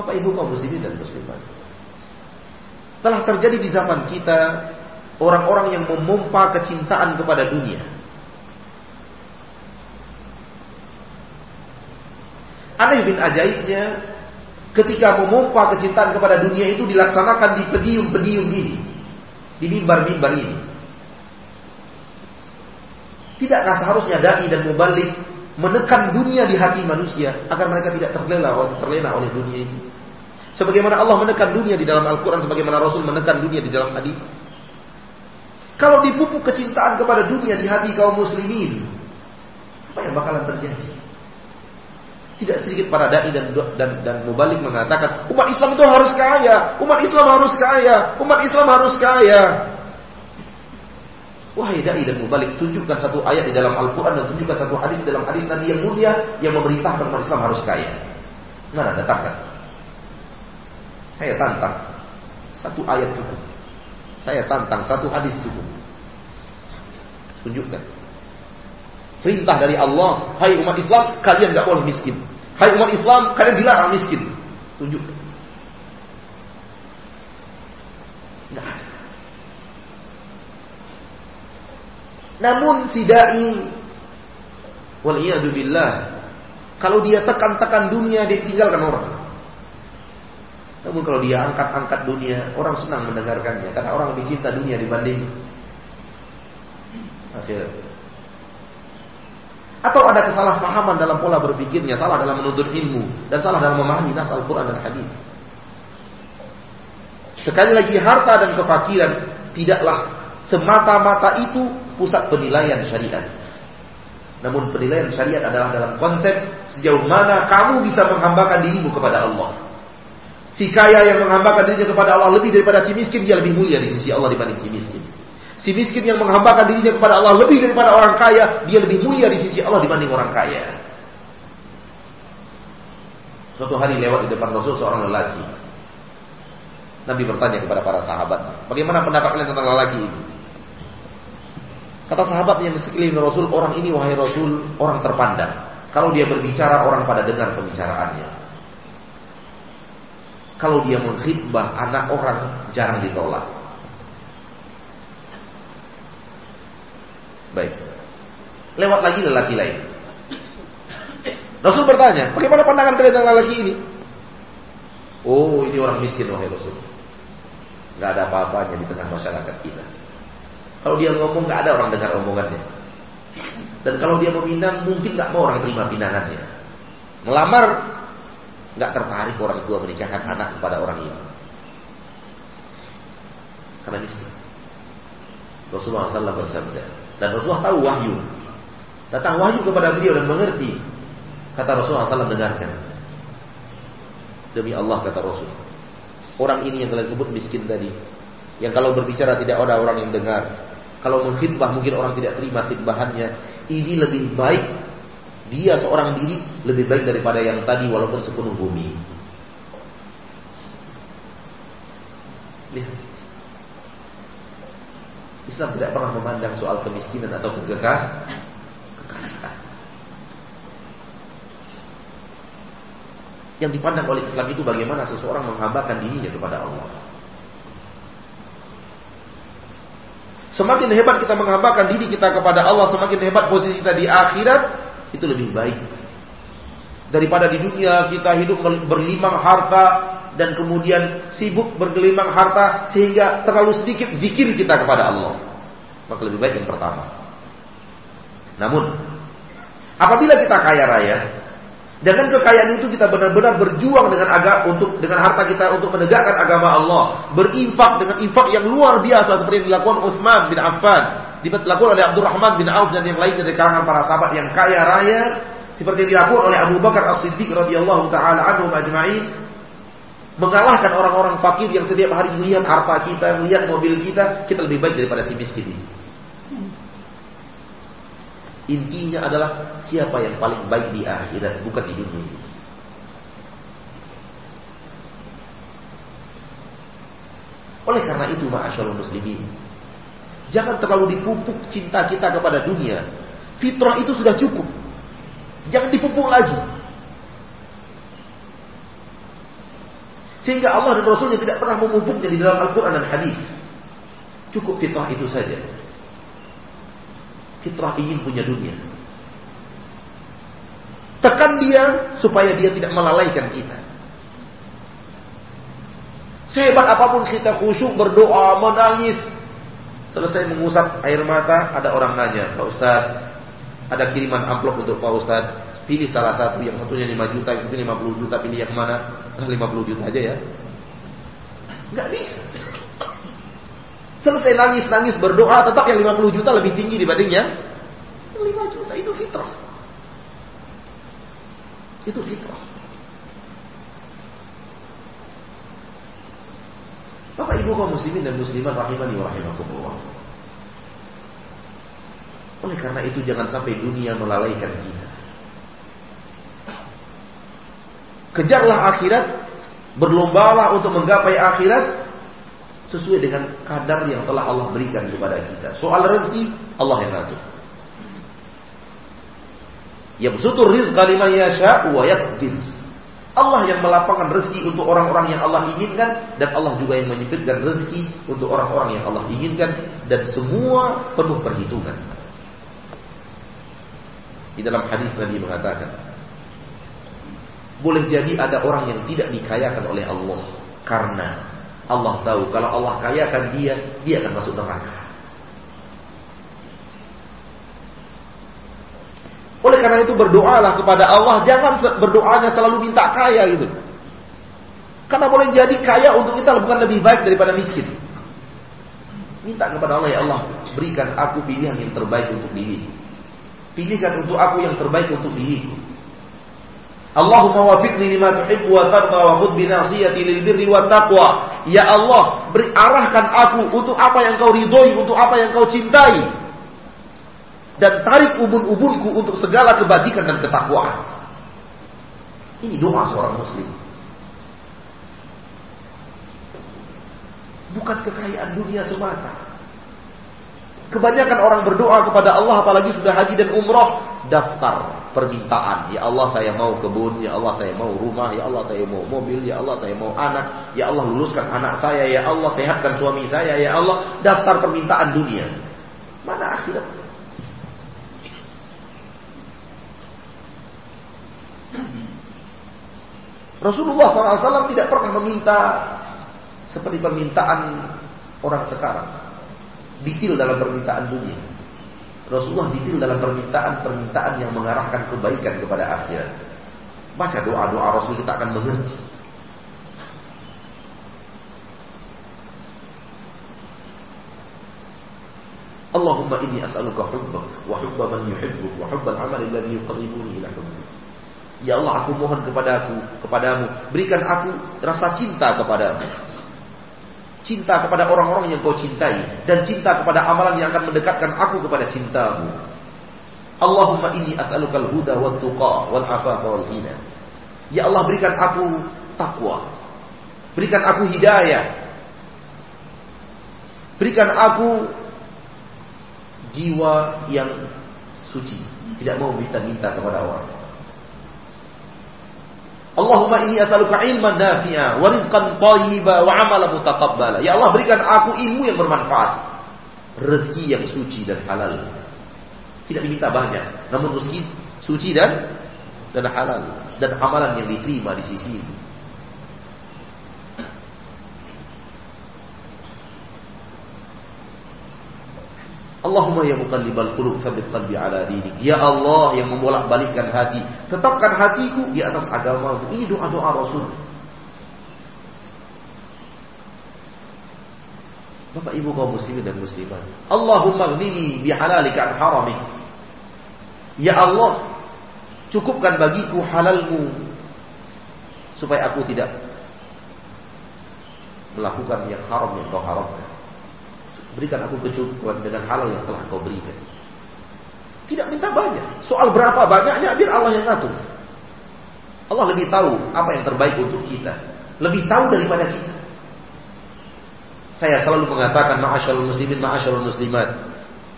Bapak Ibu kaum muslimin dan muslimat. Telah terjadi di zaman kita orang-orang yang memompa kecintaan kepada dunia. Aneh bin ajaibnya ketika memompa kecintaan kepada dunia itu dilaksanakan di pedium-pedium ini, di mimbar-mimbar ini. Tidakkah seharusnya dai dan mubalik menekan dunia di hati manusia agar mereka tidak terlena terlena oleh dunia ini? Sebagaimana Allah menekan dunia di dalam Al-Quran, sebagaimana Rasul menekan dunia di dalam hadis. Kalau dipupuk kecintaan kepada dunia di hati kaum muslimin, apa yang bakalan terjadi? Tidak sedikit para dai dan dan dan mubalik mengatakan umat Islam itu harus kaya, umat Islam harus kaya, umat Islam harus kaya. Wahai dai dan mubalik, tunjukkan satu ayat di dalam Al-Quran dan tunjukkan satu hadis di dalam hadis Nabi yang mulia yang memerintahkan umat Islam harus kaya. Mana datangkan? Saya tantang satu ayat cukup. Saya tantang satu hadis cukup. Tunjukkan. Perintah dari Allah, hai umat Islam, kalian gak boleh miskin. Hai umat Islam, kalian dilarang miskin. Tunjukkan. Nah. Namun si dai wal billah kalau dia tekan-tekan dunia dia tinggalkan orang. Namun kalau dia angkat-angkat dunia, orang senang mendengarkannya karena orang lebih cinta dunia dibanding akhirat. Atau ada kesalahpahaman dalam pola berpikirnya, salah dalam menuntut ilmu dan salah dalam memahami nas Al-Qur'an dan hadis. Sekali lagi harta dan kefakiran tidaklah semata-mata itu pusat penilaian syariat. Namun penilaian syariat adalah dalam konsep sejauh mana kamu bisa menghambakan dirimu kepada Allah. Si kaya yang menghambakan dirinya kepada Allah lebih daripada si miskin, dia lebih mulia di sisi Allah dibanding si miskin. Si miskin yang menghambakan dirinya kepada Allah lebih daripada orang kaya, dia lebih mulia di sisi Allah dibanding orang kaya. Suatu hari lewat di depan Rasul seorang lelaki. Nabi bertanya kepada para sahabat, bagaimana pendapat kalian tentang lelaki ini? Kata sahabat yang sekeliling Rasul, orang ini wahai Rasul, orang terpandang. Kalau dia berbicara, orang pada dengar pembicaraannya. Kalau dia mengkhidbah anak orang jarang ditolak. Baik. Lewat lagi lelaki lain. Rasul bertanya, bagaimana pandangan kalian tentang lelaki ini? Oh, ini orang miskin wahai Rasul. Gak ada apa-apanya di tengah masyarakat kita. Kalau dia ngomong gak ada orang dengar omongannya. Dan kalau dia meminang mungkin gak mau orang terima pinangannya. Melamar nggak tertarik orang tua menikahkan anak kepada orang ini. Karena miskin. Rasulullah SAW bersabda. Dan Rasulullah tahu wahyu. Datang wahyu kepada beliau dan mengerti. Kata Rasulullah SAW dengarkan. Demi Allah kata Rasul. Orang ini yang kalian sebut miskin tadi. Yang kalau berbicara tidak ada orang yang dengar. Kalau menghitbah mungkin orang tidak terima khidbahannya. Ini lebih baik dia seorang diri lebih baik daripada yang tadi walaupun sepenuh bumi. Lihat. Islam tidak pernah memandang soal kemiskinan atau kegagalan. Yang dipandang oleh Islam itu bagaimana seseorang menghambakan dirinya kepada Allah. Semakin hebat kita menghambakan diri kita kepada Allah, semakin hebat posisi kita di akhirat, itu lebih baik daripada di dunia kita hidup berlimang harta dan kemudian sibuk bergelimang harta sehingga terlalu sedikit zikir kita kepada Allah. Maka lebih baik yang pertama. Namun apabila kita kaya raya, dengan kekayaan itu kita benar-benar berjuang dengan agak untuk dengan harta kita untuk menegakkan agama Allah, berinfak dengan infak yang luar biasa seperti yang dilakukan Utsman bin Affan, dilakukan oleh Abdurrahman bin Auf dan yang lain dari kalangan para sahabat yang kaya raya, seperti dilakukan oleh Abu Bakar As-Siddiq radhiyallahu taala anhum ajma'in, mengalahkan orang-orang fakir yang setiap hari melihat harta kita, melihat mobil kita, kita lebih baik daripada si miskin ini. Intinya adalah siapa yang paling baik di akhirat, bukan di dunia. Oleh karena itu, ma'asyarul muslimin, jangan terlalu dipupuk cinta kita kepada dunia. Fitrah itu sudah cukup. Jangan dipupuk lagi. Sehingga Allah dan Rasulnya tidak pernah memupuknya di dalam Al-Quran dan hadis. Cukup fitrah itu saja. Fitrah ingin punya dunia. Tekan dia supaya dia tidak melalaikan kita. Sehebat apa pun kita khusyuk, berdoa, menangis. Selesai mengusap air mata, ada orang nanya, Pak Ustaz, ada kiriman amplop untuk Pak Ustaz. Pilih salah satu, yang satunya 5 juta, yang satunya 50 juta, pilih yang mana? 50 ah, juta aja ya. Gak bisa. Selesai nangis-nangis berdoa, tetap yang 50 juta lebih tinggi dibandingnya 5 juta. Itu fitrah. Itu fitrah. Bapak Ibu kaum muslimin dan muslimat rahimani wa rahimakumullah. Oleh karena itu jangan sampai dunia melalaikan kita. Kejarlah akhirat, berlombalah untuk menggapai akhirat sesuai dengan kadar yang telah Allah berikan kepada kita. Soal rezeki Allah yang atur. Yabsutur rizqa liman yasha wa yaqdir. Allah yang melapangkan rezeki untuk orang-orang yang Allah inginkan dan Allah juga yang menyempitkan rezeki untuk orang-orang yang Allah inginkan dan semua penuh perhitungan. Di dalam hadis Nabi mengatakan, boleh jadi ada orang yang tidak dikayakan oleh Allah karena Allah tahu kalau Allah kayakan dia, dia akan masuk neraka. Oleh karena itu berdoalah kepada Allah, jangan berdoanya selalu minta kaya gitu. Karena boleh jadi kaya untuk kita bukan lebih baik daripada miskin. Minta kepada Allah ya Allah, berikan aku pilihan yang terbaik untuk diri. Pilihkan untuk aku yang terbaik untuk diriku. Allahumma wafiqni lima tuhibbu wa tarda wa khudh bi nasiyati lil birri wa taqwa. Ya Allah, beri arahkan aku untuk apa yang kau ridhoi, untuk apa yang kau cintai dan tarik ubun-ubunku untuk segala kebajikan dan ketakwaan. Ini doa seorang muslim. Bukan kekayaan dunia semata. Kebanyakan orang berdoa kepada Allah apalagi sudah haji dan umroh daftar permintaan. Ya Allah saya mau kebun, ya Allah saya mau rumah, ya Allah saya mau mobil, ya Allah saya mau anak, ya Allah luluskan anak saya, ya Allah sehatkan suami saya, ya Allah daftar permintaan dunia. Mana akhirat? Rasulullah SAW tidak pernah meminta seperti permintaan orang sekarang. Detail dalam permintaan dunia. Rasulullah detail dalam permintaan-permintaan yang mengarahkan kebaikan kepada akhirat. Baca doa-doa Rasul kita akan mengerti. Allahumma inni as'aluka hubbak wa hubba man yuhibbuk wa amali alladhi yuqarribuni ila. Ya Allah aku mohon kepadaku, kepadamu, berikan aku rasa cinta kepadamu. Cinta kepada orang-orang yang kau cintai dan cinta kepada amalan yang akan mendekatkan aku kepada cintamu. Allahumma inni as'alukal huda wa tuqa wal afafa wal hina. Ya Allah berikan aku takwa. Berikan aku hidayah. Berikan aku jiwa yang suci, tidak mau minta-minta kepada orang. Allahumma inni as'aluka ilman nafi'a wa rizqan thayyiba wa amalan mutaqabbala. Ya Allah berikan aku ilmu yang bermanfaat, rezeki yang suci dan halal. Tidak diminta banyak, namun rezeki suci dan dan halal dan amalan yang diterima di sisimu. Allahumma ya muqallibal qulub tsabbit qalbi ala dinik. Ya Allah yang membolak-balikkan hati, tetapkan hatiku di atas agamamu. Ini doa-doa Rasul. Bapak Ibu kaum muslimin dan muslimat. Allahumma ghnini bi halalika an haramik. Ya Allah, cukupkan bagiku halalmu supaya aku tidak melakukan yang haram yang kau haramkan. Berikan aku kecukupan dengan halal yang telah kau berikan. Tidak minta banyak. Soal berapa banyaknya biar Allah yang ngatur. Allah lebih tahu apa yang terbaik untuk kita. Lebih tahu daripada kita. Saya selalu mengatakan ma'asyarul muslimin, ma'asyarul muslimat.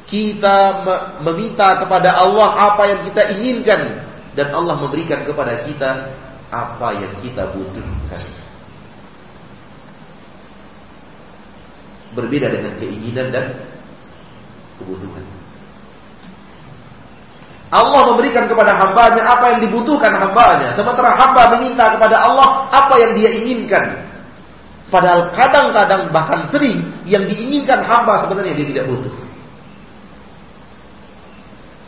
Kita meminta kepada Allah apa yang kita inginkan dan Allah memberikan kepada kita apa yang kita butuhkan. Berbeda dengan keinginan dan kebutuhan. Allah memberikan kepada hambanya apa yang dibutuhkan hambanya. Sementara hamba meminta kepada Allah apa yang dia inginkan. Padahal kadang-kadang bahkan sering yang diinginkan hamba sebenarnya dia tidak butuh.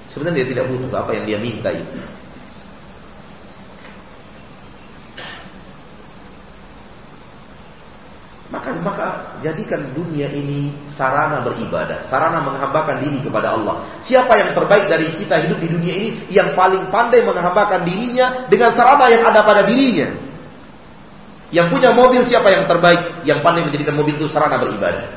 Sebenarnya dia tidak butuh apa yang dia minta itu. Maka maka jadikan dunia ini sarana beribadah, sarana menghambakan diri kepada Allah. Siapa yang terbaik dari kita hidup di dunia ini yang paling pandai menghambakan dirinya dengan sarana yang ada pada dirinya. Yang punya mobil siapa yang terbaik yang pandai menjadikan mobil itu sarana beribadah.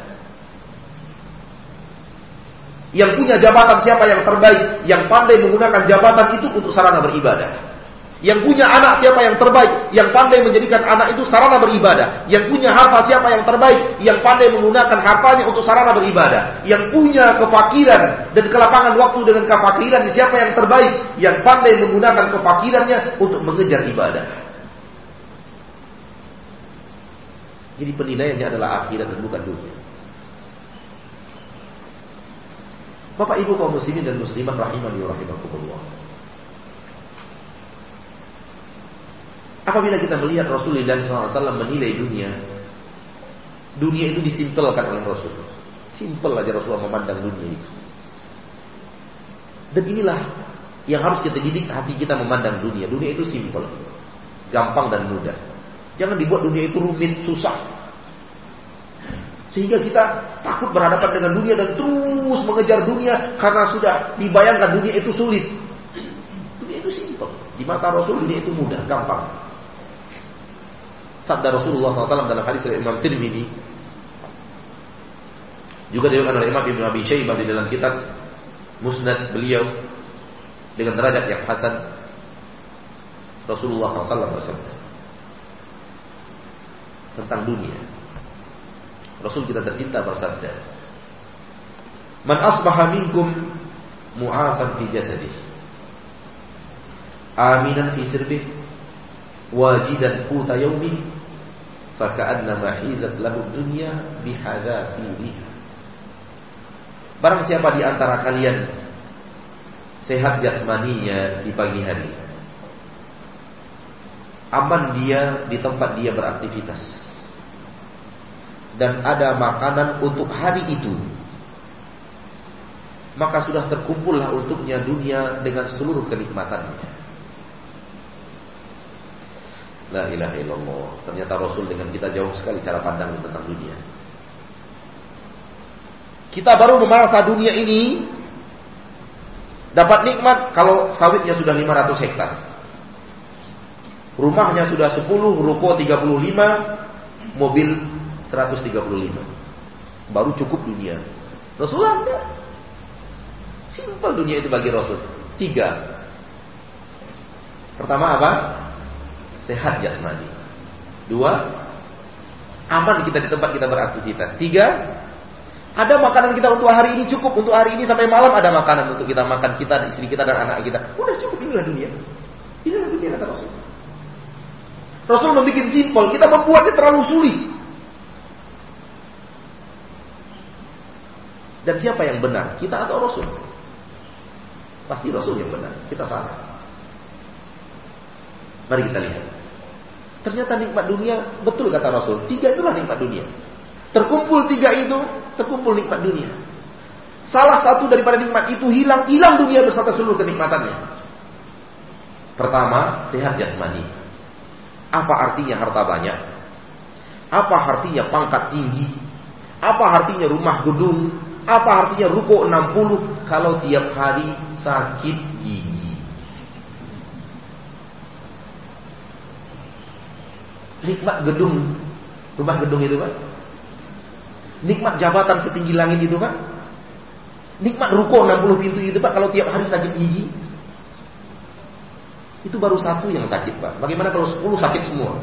Yang punya jabatan siapa yang terbaik yang pandai menggunakan jabatan itu untuk sarana beribadah. Yang punya anak siapa yang terbaik? Yang pandai menjadikan anak itu sarana beribadah. Yang punya harta siapa yang terbaik? Yang pandai menggunakan hartanya untuk sarana beribadah. Yang punya kefakiran dan kelapangan waktu dengan kefakiran siapa yang terbaik? Yang pandai menggunakan kefakirannya untuk mengejar ibadah. Jadi penilaiannya adalah akhirat dan bukan dunia. Bapak Ibu kaum muslimin dan muslimat rahimani wa. Apabila kita melihat Rasulullah SAW menilai dunia, dunia itu disimpelkan oleh Rasul. Simpel aja Rasulullah memandang dunia itu. Dan inilah yang harus kita didik hati kita memandang dunia. Dunia itu simpel, gampang dan mudah. Jangan dibuat dunia itu rumit, susah. Sehingga kita takut berhadapan dengan dunia dan terus mengejar dunia karena sudah dibayangkan dunia itu sulit. Dunia itu simpel. Di mata Rasul dunia itu mudah, gampang sabda Rasulullah SAW dalam hadis dari Imam Tirmidzi juga diriwayatkan oleh Imam Ibn Abi Syaibah di dalam kitab Musnad beliau dengan derajat yang hasan Rasulullah SAW bersabda tentang dunia. Rasul kita tercinta bersabda, "Man asbaha minkum mu'afan fi jasadih, aminan fi sirbih, wajidan quta yaumih, faka'annama hizat lahu dunya bihadzafiriha. Barang siapa di antara kalian sehat jasmaninya di pagi hari, aman dia di tempat dia beraktivitas, dan ada makanan untuk hari itu, maka sudah terkumpullah untuknya dunia dengan seluruh kenikmatannya. La ilaha illallah. Ternyata Rasul dengan kita jauh sekali cara pandang tentang dunia. Kita baru memerasa dunia ini dapat nikmat kalau sawitnya sudah 500 hektar. Rumahnya sudah 10, ruko 35, mobil 135. Baru cukup dunia. Rasulullah enggak. Simpel dunia itu bagi Rasul. Tiga. Pertama apa? Sehat jasmani. Dua, aman kita di tempat kita beraktivitas. Tiga, ada makanan kita untuk hari ini cukup untuk hari ini sampai malam ada makanan untuk kita makan kita, istri kita dan anak kita. Udah cukup inilah dunia. Inilah dunia kata Rasul. Rasul membuat simpel, kita membuatnya terlalu sulit. Dan siapa yang benar? Kita atau Rasul? Pasti Rasul yang benar. Kita salah. Mari kita lihat. Ternyata nikmat dunia betul kata Rasul. Tiga itulah nikmat dunia. Terkumpul tiga itu, terkumpul nikmat dunia. Salah satu daripada nikmat itu hilang, hilang dunia beserta seluruh kenikmatannya. Pertama, sehat jasmani. Apa artinya harta banyak? Apa artinya pangkat tinggi? Apa artinya rumah gedung? Apa artinya ruko 60 kalau tiap hari sakit gigi? Nikmat gedung, rumah gedung itu pak. Nikmat jabatan setinggi langit itu pak. Nikmat ruko 60 pintu itu pak kalau tiap hari sakit gigi. Itu baru satu yang sakit pak. Bagaimana kalau 10 sakit semua?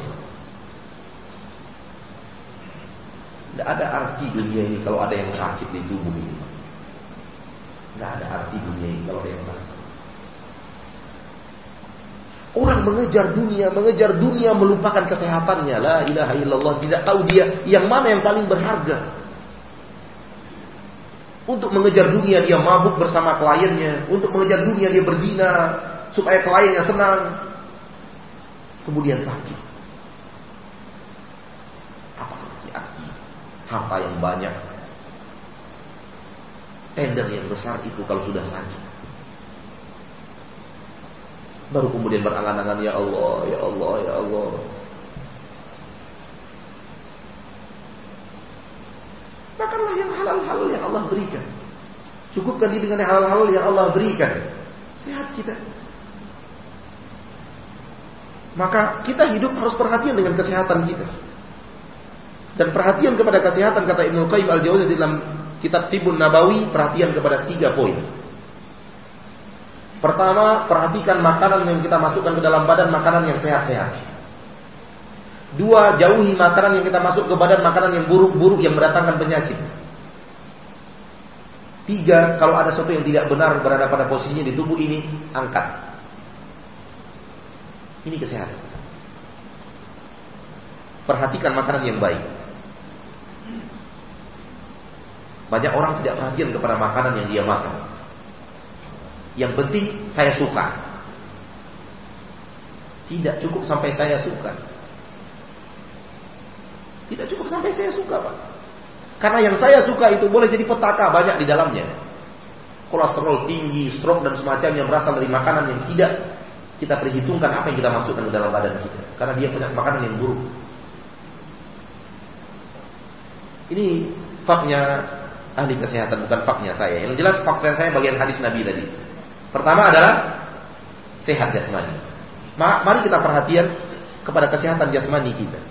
Tidak ada arti dunia ini kalau ada yang sakit di tubuh ini. Tidak ada arti dunia ini kalau ada yang sakit. Orang mengejar dunia, mengejar dunia melupakan kesehatannya. La ilaha illallah. Tidak tahu dia yang mana yang paling berharga. Untuk mengejar dunia dia mabuk bersama kliennya, untuk mengejar dunia dia berzina supaya kliennya senang. Kemudian sakit. Apa arti-arti harta yang banyak? Tender yang besar itu kalau sudah sakit. Baru kemudian berangan-angan ya Allah, ya Allah, ya Allah. Makanlah yang halal-halal yang Allah berikan. Cukupkan diri dengan halal-halal yang Allah berikan. Sehat kita. Maka kita hidup harus perhatian dengan kesehatan kita. Dan perhatian kepada kesehatan kata Ibnu Qayyim al-Jauziyah dalam kitab Tibun Nabawi perhatian kepada tiga poin. Pertama, perhatikan makanan yang kita masukkan ke dalam badan makanan yang sehat-sehat. Dua, jauhi makanan yang kita masuk ke badan makanan yang buruk-buruk yang mendatangkan penyakit. Tiga, kalau ada sesuatu yang tidak benar berada pada posisinya di tubuh ini, angkat. Ini kesehatan. Perhatikan makanan yang baik. Banyak orang tidak perhatian kepada makanan yang dia makan. Yang penting saya suka. Tidak cukup sampai saya suka. Tidak cukup sampai saya suka, Pak. Karena yang saya suka itu boleh jadi petaka banyak di dalamnya. Kolesterol tinggi, stroke dan semacamnya berasal dari makanan yang tidak kita perhitungkan apa yang kita masukkan ke dalam badan kita. Karena dia punya makanan yang buruk. Ini faknya ahli kesehatan bukan faknya saya. Yang jelas fakta saya bagian hadis Nabi tadi. Pertama adalah sehat jasmani. Mari kita perhatian kepada kesehatan jasmani kita.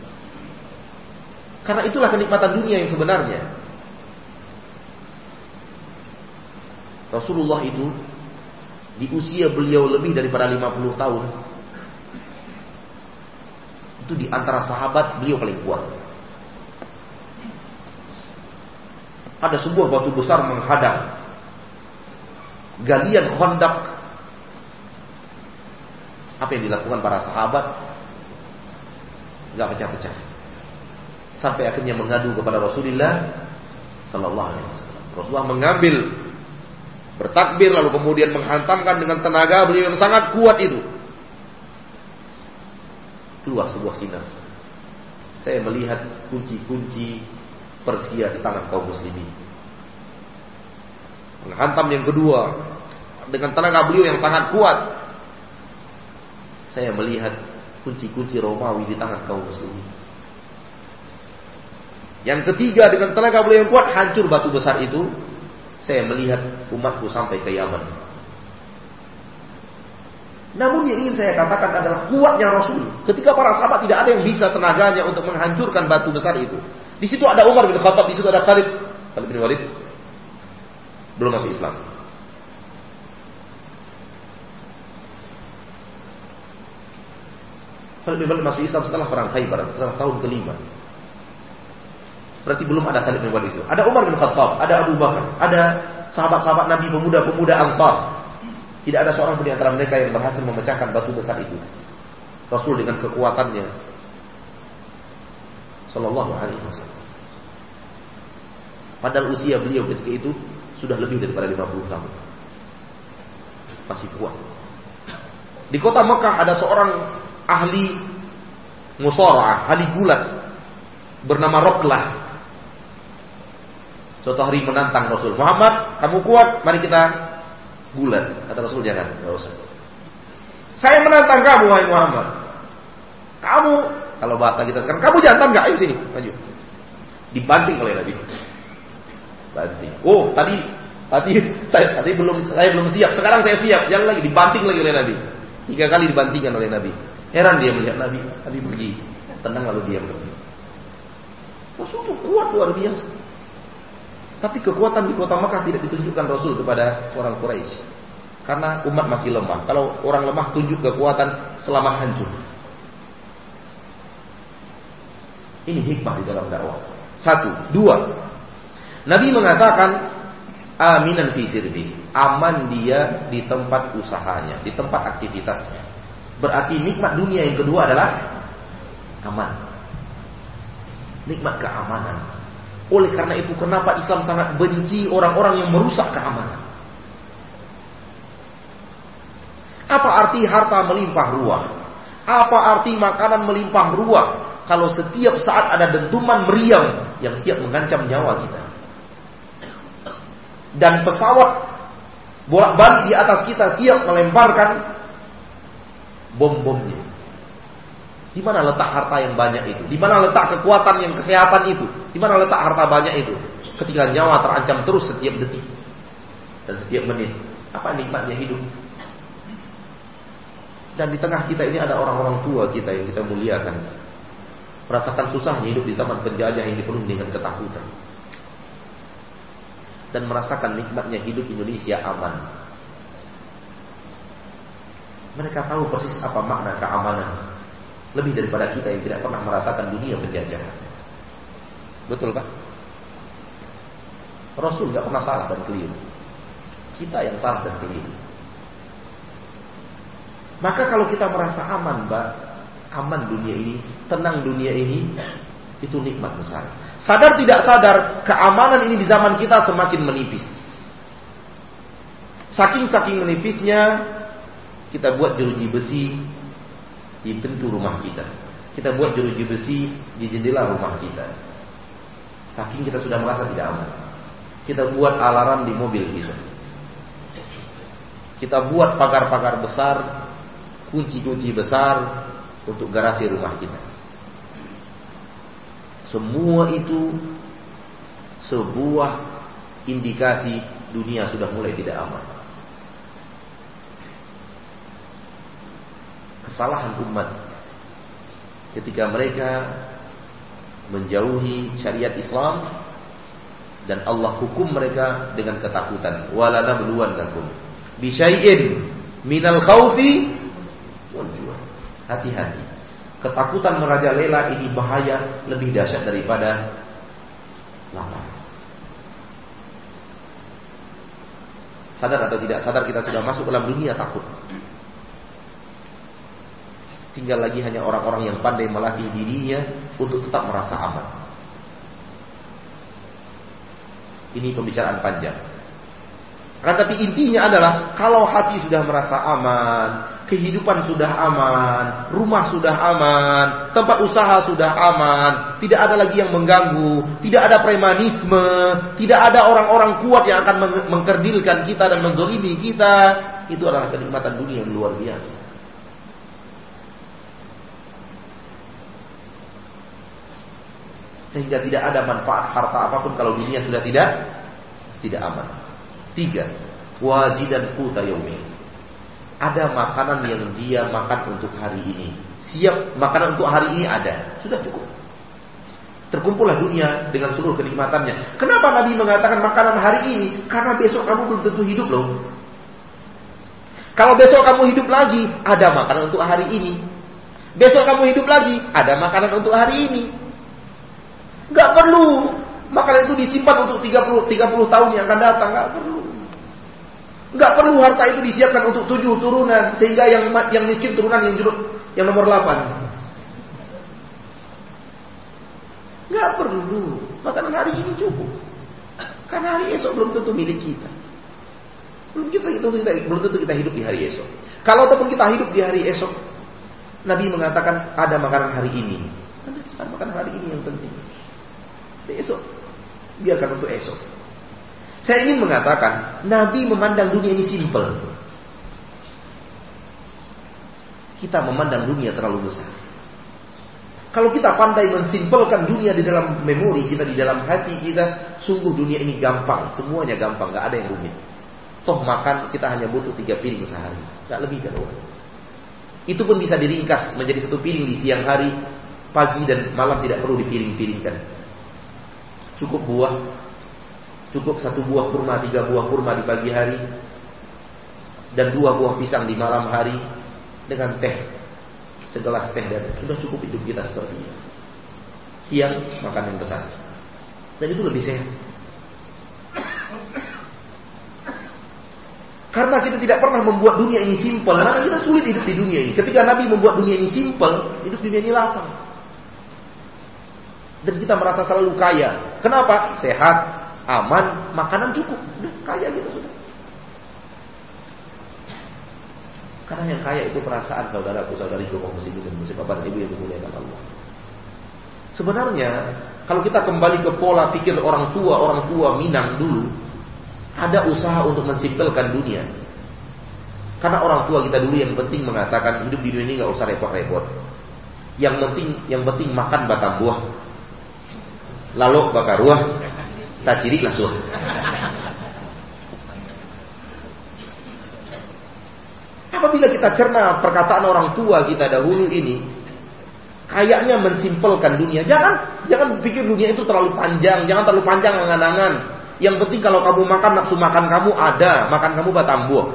Karena itulah kenikmatan dunia yang sebenarnya. Rasulullah itu di usia beliau lebih daripada 50 tahun itu di antara sahabat beliau paling kuat. Ada sebuah batu besar menghadang galian kondak. Apa yang dilakukan para sahabat? Gak pecah-pecah sampai akhirnya mengadu kepada Rasulullah sallallahu alaihi wasallam. Rasulullah mengambil bertakbir lalu kemudian menghantamkan dengan tenaga beliau yang sangat kuat itu. Keluar sebuah sinar. Saya melihat kunci-kunci Persia di tangan kaum muslimin. Menghantam yang kedua dengan tenaga beliau yang sangat kuat. Saya melihat kunci-kunci Romawi di tangan kaum muslimin. Yang ketiga dengan tenaga beliau yang kuat hancur batu besar itu. Saya melihat umatku sampai ke Yaman. Namun yang ingin saya katakan adalah kuatnya Rasul. Ketika para sahabat tidak ada yang bisa tenaganya untuk menghancurkan batu besar itu. Di situ ada Umar bin Khattab, di situ ada Khalid, Khalid bin Walid. Belum masuk Islam. Khalid bin Walid masuk Islam setelah perang Khaybar, setelah tahun kelima. Berarti belum ada Khalid bin Walid itu. Ada Umar bin Khattab, ada Abu Bakar, ada sahabat-sahabat Nabi pemuda-pemuda Ansar. Tidak ada seorang pun di antara mereka yang berhasil memecahkan batu besar itu. Rasul dengan kekuatannya Sallallahu alaihi wasallam. Padahal usia beliau ketika itu sudah lebih daripada 50 tahun. Masih kuat. Di kota Mekah ada seorang ahli musara, ahli gulat bernama Roklah Suatu hari menantang Rasul Muhammad, kamu kuat, mari kita bulat. Kata Rasul jangan, nggak usah. Saya menantang kamu, wahai Muhammad. Kamu, kalau bahasa kita sekarang, kamu jantan nggak? Ayo sini, maju. Dibanting oleh Nabi. Banting. Oh, tadi tadi saya tadi belum saya belum siap. Sekarang saya siap. Jangan lagi dibanting lagi oleh Nabi. Tiga kali dibantingkan oleh Nabi. Heran dia melihat Nabi. Nabi pergi. Tenang lalu dia pergi. Rasul itu kuat luar biasa. Tapi kekuatan di kota Makkah tidak ditunjukkan Rasul kepada orang Quraisy. Karena umat masih lemah. Kalau orang lemah tunjuk kekuatan selama hancur. Ini hikmah di dalam dakwah. Satu, dua. Nabi mengatakan aminan fi sirbi. Aman dia di tempat usahanya, di tempat aktivitasnya. Berarti nikmat dunia yang kedua adalah aman. Nikmat keamanan. Oleh karena itu kenapa Islam sangat benci orang-orang yang merusak keamanan? Apa arti harta melimpah ruah? Apa arti makanan melimpah ruah? Kalau setiap saat ada dentuman meriam yang siap mengancam nyawa kita. Dan pesawat bolak-balik di atas kita siap melemparkan bom-bomnya. Di mana letak harta yang banyak itu? Di mana letak kekuatan yang kesehatan itu? Di mana letak harta banyak itu? Ketika nyawa terancam terus setiap detik dan setiap menit. Apa nikmatnya hidup? Dan di tengah kita ini ada orang-orang tua kita yang kita muliakan. Merasakan susahnya hidup di zaman penjajah yang dipenuhi dengan ketakutan. Dan merasakan nikmatnya hidup Indonesia aman. Mereka tahu persis apa makna keamanan lebih daripada kita yang tidak pernah merasakan dunia penjajahan. Betul kan? Rasul nggak pernah salah dan keliru. Kita yang salah dan keliru. Maka kalau kita merasa aman, Mbak, aman dunia ini, tenang dunia ini, itu nikmat besar. Sadar tidak sadar, keamanan ini di zaman kita semakin menipis. Saking-saking menipisnya, kita buat jeruji besi di pintu rumah kita. Kita buat jeruji besi di jendela rumah kita. Saking kita sudah merasa tidak aman. Kita buat alarm di mobil kita. Kita buat pagar-pagar besar, kunci-kunci besar untuk garasi rumah kita. Semua itu sebuah indikasi dunia sudah mulai tidak aman. kesalahan umat ketika mereka menjauhi syariat Islam dan Allah hukum mereka dengan ketakutan. Walana bluwannakum bi syai'in minal khaufi hati-hati ketakutan merajalela ini bahaya lebih dahsyat daripada lapar sadar atau tidak sadar kita sudah masuk dalam dunia takut Tinggal lagi hanya orang-orang yang pandai melatih dirinya untuk tetap merasa aman. Ini pembicaraan panjang. Nah, tapi intinya adalah kalau hati sudah merasa aman, kehidupan sudah aman, rumah sudah aman, tempat usaha sudah aman, tidak ada lagi yang mengganggu, tidak ada premanisme, tidak ada orang-orang kuat yang akan mengkerdilkan kita dan menzolimi kita, itu adalah kenikmatan dunia yang luar biasa. sehingga tidak ada manfaat harta apa pun kalau dunia sudah tidak tidak aman. Tiga, wajidan kuta yaumi. Ada makanan yang dia makan untuk hari ini. Siap makanan untuk hari ini ada. Sudah cukup. Terkumpullah dunia dengan seluruh kenikmatannya. Kenapa Nabi mengatakan makanan hari ini? Karena besok kamu belum tentu hidup loh. Kalau besok kamu hidup lagi, ada makanan untuk hari ini. Besok kamu hidup lagi, ada makanan untuk hari ini. Gak perlu makanan itu disimpan untuk 30 30 tahun yang akan datang, gak perlu. Gak perlu harta itu disiapkan untuk tujuh turunan sehingga yang yang miskin turunan yang yang nomor 8. Gak perlu. Makanan hari ini cukup. Karena hari esok belum tentu milik kita. Belum kita itu kita belum tentu kita hidup di hari esok. Kalau ataupun kita hidup di hari esok, Nabi mengatakan ada makanan hari ini. Ada makanan hari ini yang penting. Besok. Biarkan untuk esok. Saya ingin mengatakan, Nabi memandang dunia ini simpel. Kita memandang dunia terlalu besar. Kalau kita pandai mensimpelkan dunia di dalam memori kita, di dalam hati kita, sungguh dunia ini gampang. Semuanya gampang, gak ada yang rumit. Toh makan kita hanya butuh tiga piring sehari, gak lebih dari itu. Itu pun bisa diringkas menjadi satu piring di siang hari, pagi dan malam tidak perlu dipiring-piringkan. Cukup buah. Cukup satu buah kurma, tiga buah kurma di pagi hari. Dan dua buah pisang di malam hari. Dengan teh. Segelas teh dan sudah cukup hidup kita seperti ini. Siang makan yang besar. Dan itu lebih sehat. Karena kita tidak pernah membuat dunia ini simpel, maka kita sulit hidup di dunia ini. Ketika Nabi membuat dunia ini simpel, hidup dunia ini lapang. Dan kita merasa selalu kaya. Kenapa? Sehat, aman, makanan cukup. Udah kaya gitu sudah. Karena yang kaya itu perasaan saudaraku, saudariku, kaum muslimin dan muslim bapak dan ibu yang dimuliakan Allah. Sebenarnya kalau kita kembali ke pola pikir orang tua, orang tua Minang dulu, ada usaha untuk mensimpelkan dunia. Karena orang tua kita dulu yang penting mengatakan hidup di dunia ini nggak usah repot-repot. Yang penting yang penting makan batang buah. Lalu bakar ruah, tak ciri langsung. Apabila kita cerna perkataan orang tua kita dahulu ini, kayaknya mensimpelkan dunia. Jangan jangan pikir dunia itu terlalu panjang, jangan terlalu panjang angan-angan. Yang penting kalau kamu makan nafsu makan kamu ada, makan kamu batambuh.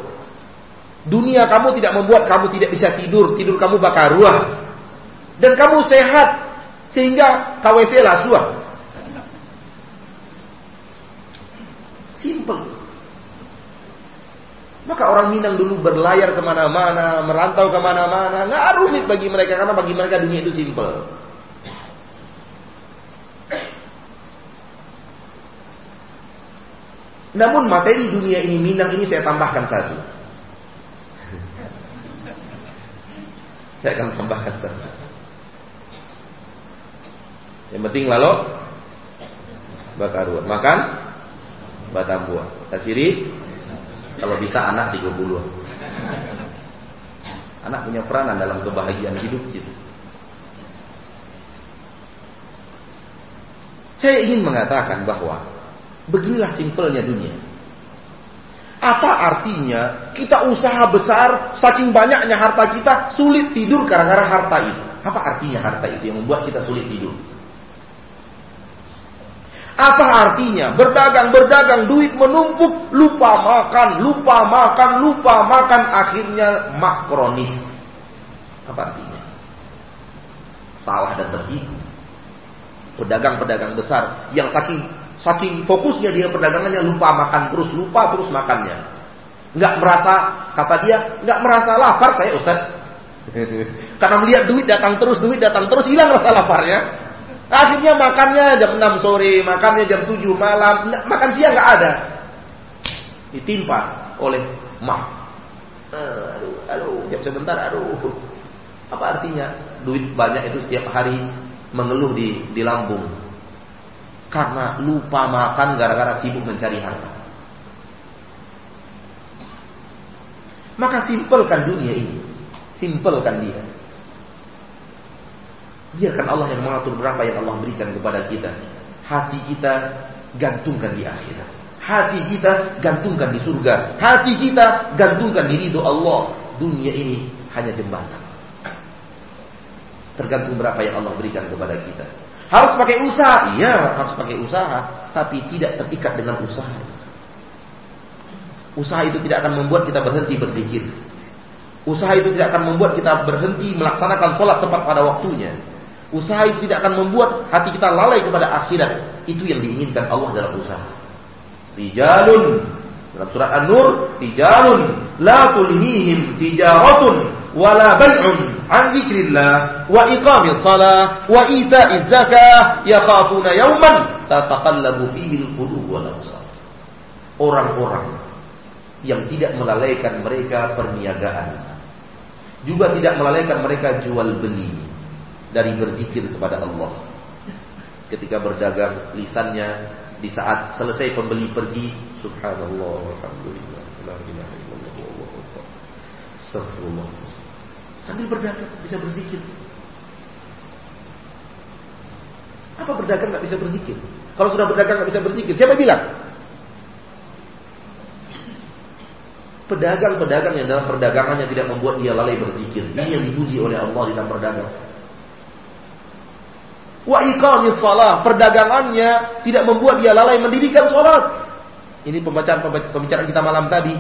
Dunia kamu tidak membuat kamu tidak bisa tidur, tidur kamu bakar ruah. Dan kamu sehat sehingga KWC lah suah. Simple. Maka orang Minang dulu berlayar ke mana-mana, merantau ke mana-mana, nggak rumit bagi mereka karena bagi mereka dunia itu simple. Namun materi dunia ini Minang ini saya tambahkan satu. saya akan tambahkan satu. Yang penting lalu bakar makan batang buah. Tasiri kalau bisa anak 30. Anak punya peranan dalam kebahagiaan hidup gitu. Saya ingin mengatakan bahwa beginilah simpelnya dunia. Apa artinya kita usaha besar, saking banyaknya harta kita, sulit tidur gara-gara harta itu? Apa artinya harta itu yang membuat kita sulit tidur? Apa artinya? Berdagang, berdagang, duit menumpuk, lupa makan, lupa makan, lupa makan, akhirnya makronis. Apa artinya? Salah dan tertipu. Pedagang-pedagang besar yang saking saking fokusnya dia perdagangannya lupa makan terus, lupa terus makannya. Nggak merasa, kata dia, nggak merasa lapar saya Ustaz. Karena melihat duit datang terus, duit datang terus, hilang rasa laparnya. Akhirnya makannya jam 6 sore, makannya jam 7 malam, makan siang nggak ada. Ditimpa oleh mah. Aduh, aduh, jam sebentar, aduh. Apa artinya? Duit banyak itu setiap hari mengeluh di di lambung. Karena lupa makan gara-gara sibuk mencari harta. Maka simpelkan dunia ini. Simpelkan dia. Biarkan Allah yang mengatur berapa yang Allah berikan kepada kita. Hati kita gantungkan di akhirat. Hati kita gantungkan di surga. Hati kita gantungkan di ridho Allah. Dunia ini hanya jembatan. Tergantung berapa yang Allah berikan kepada kita. Harus pakai usaha, iya harus pakai usaha, tapi tidak terikat dengan usaha. Usaha itu tidak akan membuat kita berhenti berzikir. Usaha itu tidak akan membuat kita berhenti melaksanakan sholat tepat pada waktunya. Usaha itu tidak akan membuat hati kita lalai kepada akhirat. Itu yang diinginkan Allah dalam usaha. Rijalun dalam surat An-Nur, rijalun la tulhihim tijaratun wala bai'un an dzikrillah wa iqamis shalah wa ita'iz zakah yakhafuna yawman tataqallabu fihi al-qulub wal absar. Orang-orang yang tidak melalaikan mereka perniagaan juga tidak melalaikan mereka jual beli dari berzikir kepada Allah. Ketika berdagang lisannya di saat selesai pembeli pergi, subhanallah alhamdulillah. Astagfirullah. Sambil berdagang bisa berzikir. Apa berdagang nggak bisa berzikir? Kalau sudah berdagang nggak bisa berzikir, siapa bilang? Pedagang-pedagang yang dalam perdagangannya tidak membuat dia lalai berzikir. Ini yang dipuji oleh Allah di dalam perdagangan. Wa iqamis salah, perdagangannya tidak membuat dia lalai mendirikan salat. Ini pembacaan pembicaraan kita malam tadi.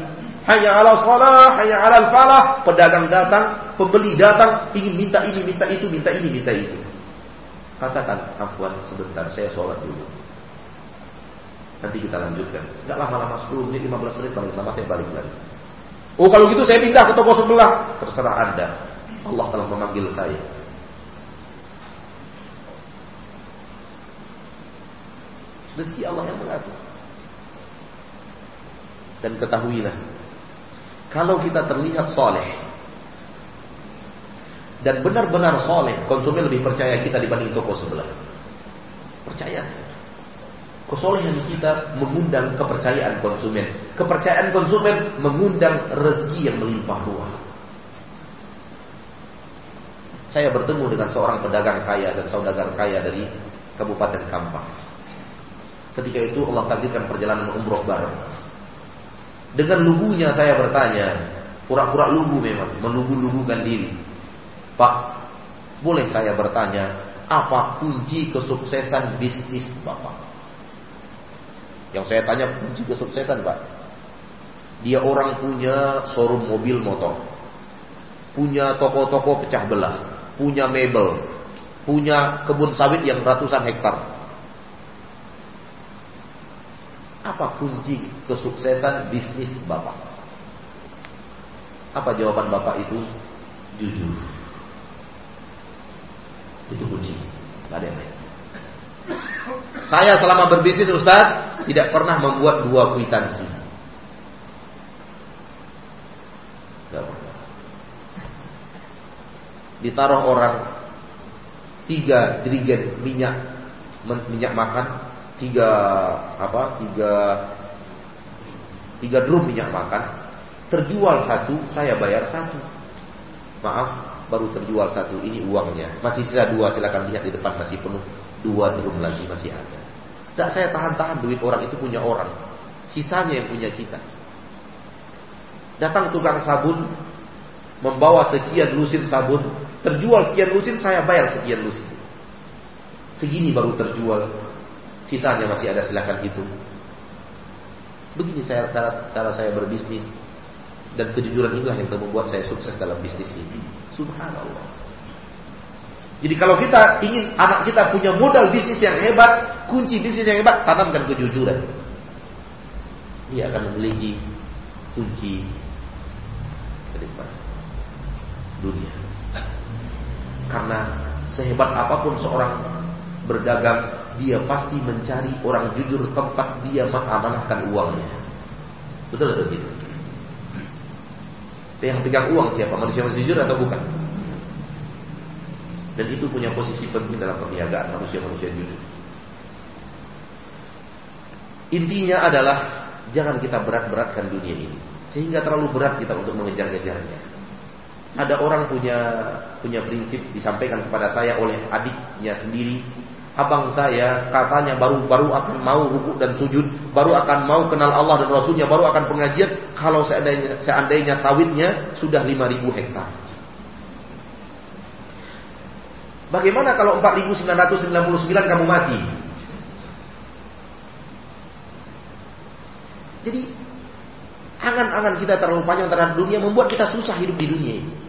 Hanya ala salah, hanya ala falah. Pedagang datang, pembeli datang, ingin minta ini, minta itu, minta ini, minta itu. Katakan, afwan sebentar, saya sholat dulu. Nanti kita lanjutkan. Enggak lama-lama 10 menit, 15 menit, paling lama saya balik lagi. Oh kalau gitu saya pindah ke toko sebelah. Terserah Anda. Allah telah memanggil saya. Rezeki Allah yang mengatur. Dan ketahuilah, kalau kita terlihat soleh dan benar-benar soleh, konsumen lebih percaya kita dibanding toko sebelah. Percaya. Kesolehan kita mengundang kepercayaan konsumen. Kepercayaan konsumen mengundang rezeki yang melimpah ruah. Saya bertemu dengan seorang pedagang kaya dan saudagar kaya dari Kabupaten Kampang. Ketika itu Allah takdirkan perjalanan umroh bareng. Dengan lugunya saya bertanya, pura-pura lugu memang, melugu-lugukan diri. Pak, boleh saya bertanya, apa kunci kesuksesan bisnis Bapak? Yang saya tanya kunci kesuksesan Pak. Dia orang punya showroom mobil motor. Punya toko-toko pecah belah. Punya mebel. Punya kebun sawit yang ratusan hektar. Apa kunci kesuksesan bisnis Bapak? Apa jawaban Bapak itu? Jujur. Itu kunci. Gak ada yang lain. Saya selama berbisnis Ustaz tidak pernah membuat dua kwitansi. Ditaruh orang tiga jerigen minyak minyak makan, tiga apa? Tiga tiga drum minyak makan, terjual satu, saya bayar satu. Maaf, baru terjual satu. Ini uangnya. Masih sisa dua, silakan lihat di depan masih penuh. Dua drum lagi masih ada. Tidak saya tahan-tahan duit orang itu punya orang. Sisanya yang punya kita. Datang tukang sabun, membawa sekian lusin sabun, terjual sekian lusin, saya bayar sekian lusin. Segini baru terjual, sisanya masih ada silakan hitung. Begini saya, cara, cara saya berbisnis dan kejujuran inilah yang membuat saya sukses dalam bisnis ini. Subhanallah. Jadi kalau kita ingin anak kita punya modal bisnis yang hebat, kunci bisnis yang hebat, tanamkan kejujuran. Dia akan memiliki kunci dunia. Karena sehebat apa pun seorang berdagang, dia pasti mencari orang jujur tempat dia mengamanahkan uangnya. Betul atau tidak? Yang pegang uang siapa? Manusia manusia jujur atau bukan? Dan itu punya posisi penting dalam perniagaan manusia-manusia jujur. Intinya adalah jangan kita berat-beratkan dunia ini sehingga terlalu berat kita untuk mengejar-ngejarnya. Ada orang punya punya prinsip disampaikan kepada saya oleh adiknya sendiri. Abang saya katanya baru baru akan mau rukuk dan sujud, baru akan mau kenal Allah dan Rasulnya, baru akan pengajian kalau seandainya, seandainya sawitnya sudah 5000 hektar. Bagaimana kalau 4999 kamu mati? Jadi angan-angan kita terlalu panjang terhadap dunia membuat kita susah hidup di dunia ini.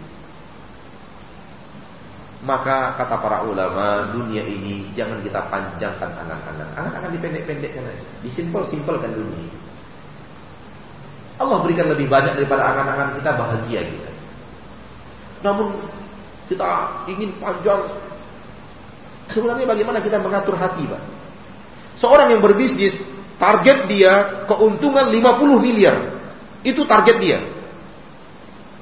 Maka kata para ulama, dunia ini jangan kita panjangkan angan-angan. Angan-angan dipendek-pendekkan aja. Disimpel-simpelkan dunia. Allah berikan lebih banyak daripada angan-angan kita bahagia kita. Namun kita ingin panjang Sebenarnya bagaimana kita mengatur hati, Pak? Seorang yang berbisnis, target dia keuntungan 50 miliar. Itu target dia.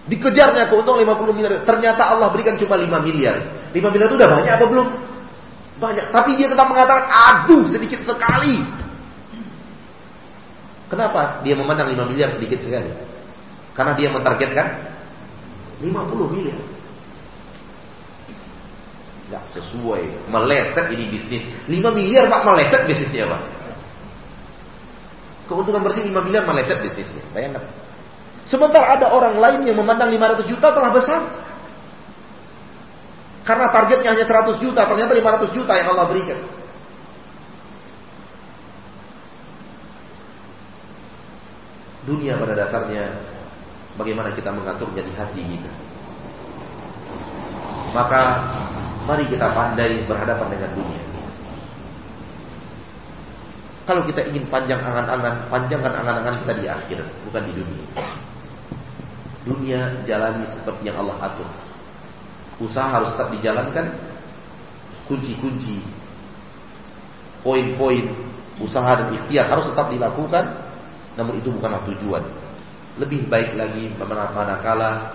Dikejarnya keuntungan 50 miliar. Ternyata Allah berikan cuma 5 miliar. 5 miliar itu udah banyak apa belum? Banyak. Tapi dia tetap mengatakan, aduh sedikit sekali. Kenapa dia memandang 5 miliar sedikit sekali? Karena dia mentargetkan 50 miliar. Gak sesuai. Meleset ini bisnis. 5 miliar pak meleset bisnisnya pak. Keuntungan bersih 5 miliar meleset bisnisnya. Bayangkan. Sementara ada orang lain yang memandang 500 juta telah besar. Karena targetnya hanya 100 juta. Ternyata 500 juta yang Allah berikan. Dunia pada dasarnya bagaimana kita mengaturnya di hati kita. Maka Mari kita pandai berhadapan dengan dunia. Kalau kita ingin panjang angan-angan, panjangkan angan-angan kita di akhirat, bukan di dunia. Dunia jalani seperti yang Allah atur. Usaha harus tetap dijalankan. Kunci-kunci, poin-poin Usaha dan ikhtiar harus tetap dilakukan, namun itu bukanlah tujuan. Lebih baik lagi manakala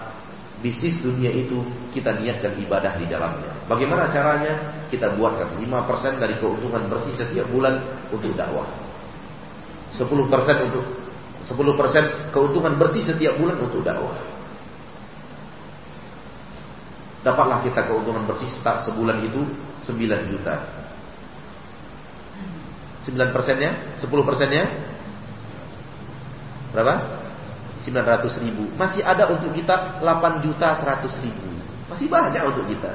bisnis dunia itu kita niatkan ibadah di dalamnya. Bagaimana caranya? Kita buatkan 5% dari keuntungan bersih setiap bulan untuk dakwah. 10% untuk 10% keuntungan bersih setiap bulan untuk dakwah. Dapatlah kita keuntungan bersih start sebulan itu 9 juta. 9 persennya, 10 persennya berapa? 900 ribu. Masih ada untuk kita 8 juta 100 ribu. Masih banyak untuk kita.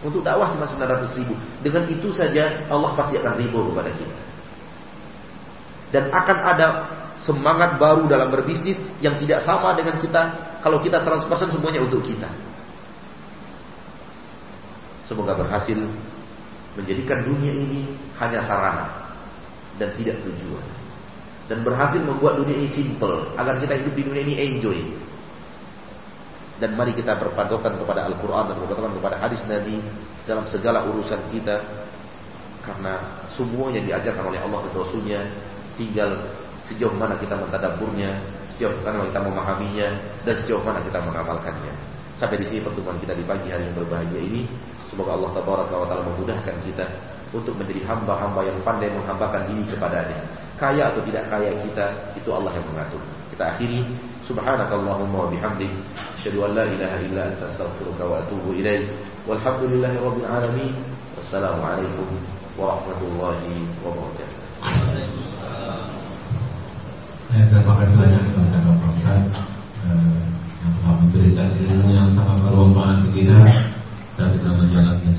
Untuk dakwah cuma 900 ribu. Dengan itu saja Allah pasti akan ribu kepada kita. Dan akan ada semangat baru dalam berbisnis yang tidak sama dengan kita. Kalau kita 100% semuanya untuk kita. Semoga berhasil menjadikan dunia ini hanya sarana dan tidak tujuan dan berhasil membuat dunia ini simple agar kita hidup di dunia ini enjoy. Dan mari kita berpatokan kepada Al-Quran dan berpatokan kepada hadis Nabi dalam segala urusan kita karena semuanya diajarkan oleh Allah dan Rasulnya tinggal sejauh mana kita mentadaburnya, sejauh mana kita memahaminya, dan sejauh mana kita mengamalkannya. Sampai di sini pertemuan kita di pagi hari yang berbahagia ini. Semoga Allah Taala memudahkan kita untuk menjadi hamba-hamba yang pandai menghambakan diri kepadanya. Kaya atau tidak kaya kita, itu Allah yang mengatur. Kita akhiri subhanakallahumma wa bihamdik asyhadu an la ilaha illa anta astaghfiruka wa atubu ilaik. Walhamdulillahi rabbil alamin. Wassalamualaikum warahmatullahi wabarakatuh. Ya, terima kasih banyak kepada Bapak Ustaz yang telah memberikan ilmu yang sangat bermanfaat kita dan kita menjalankan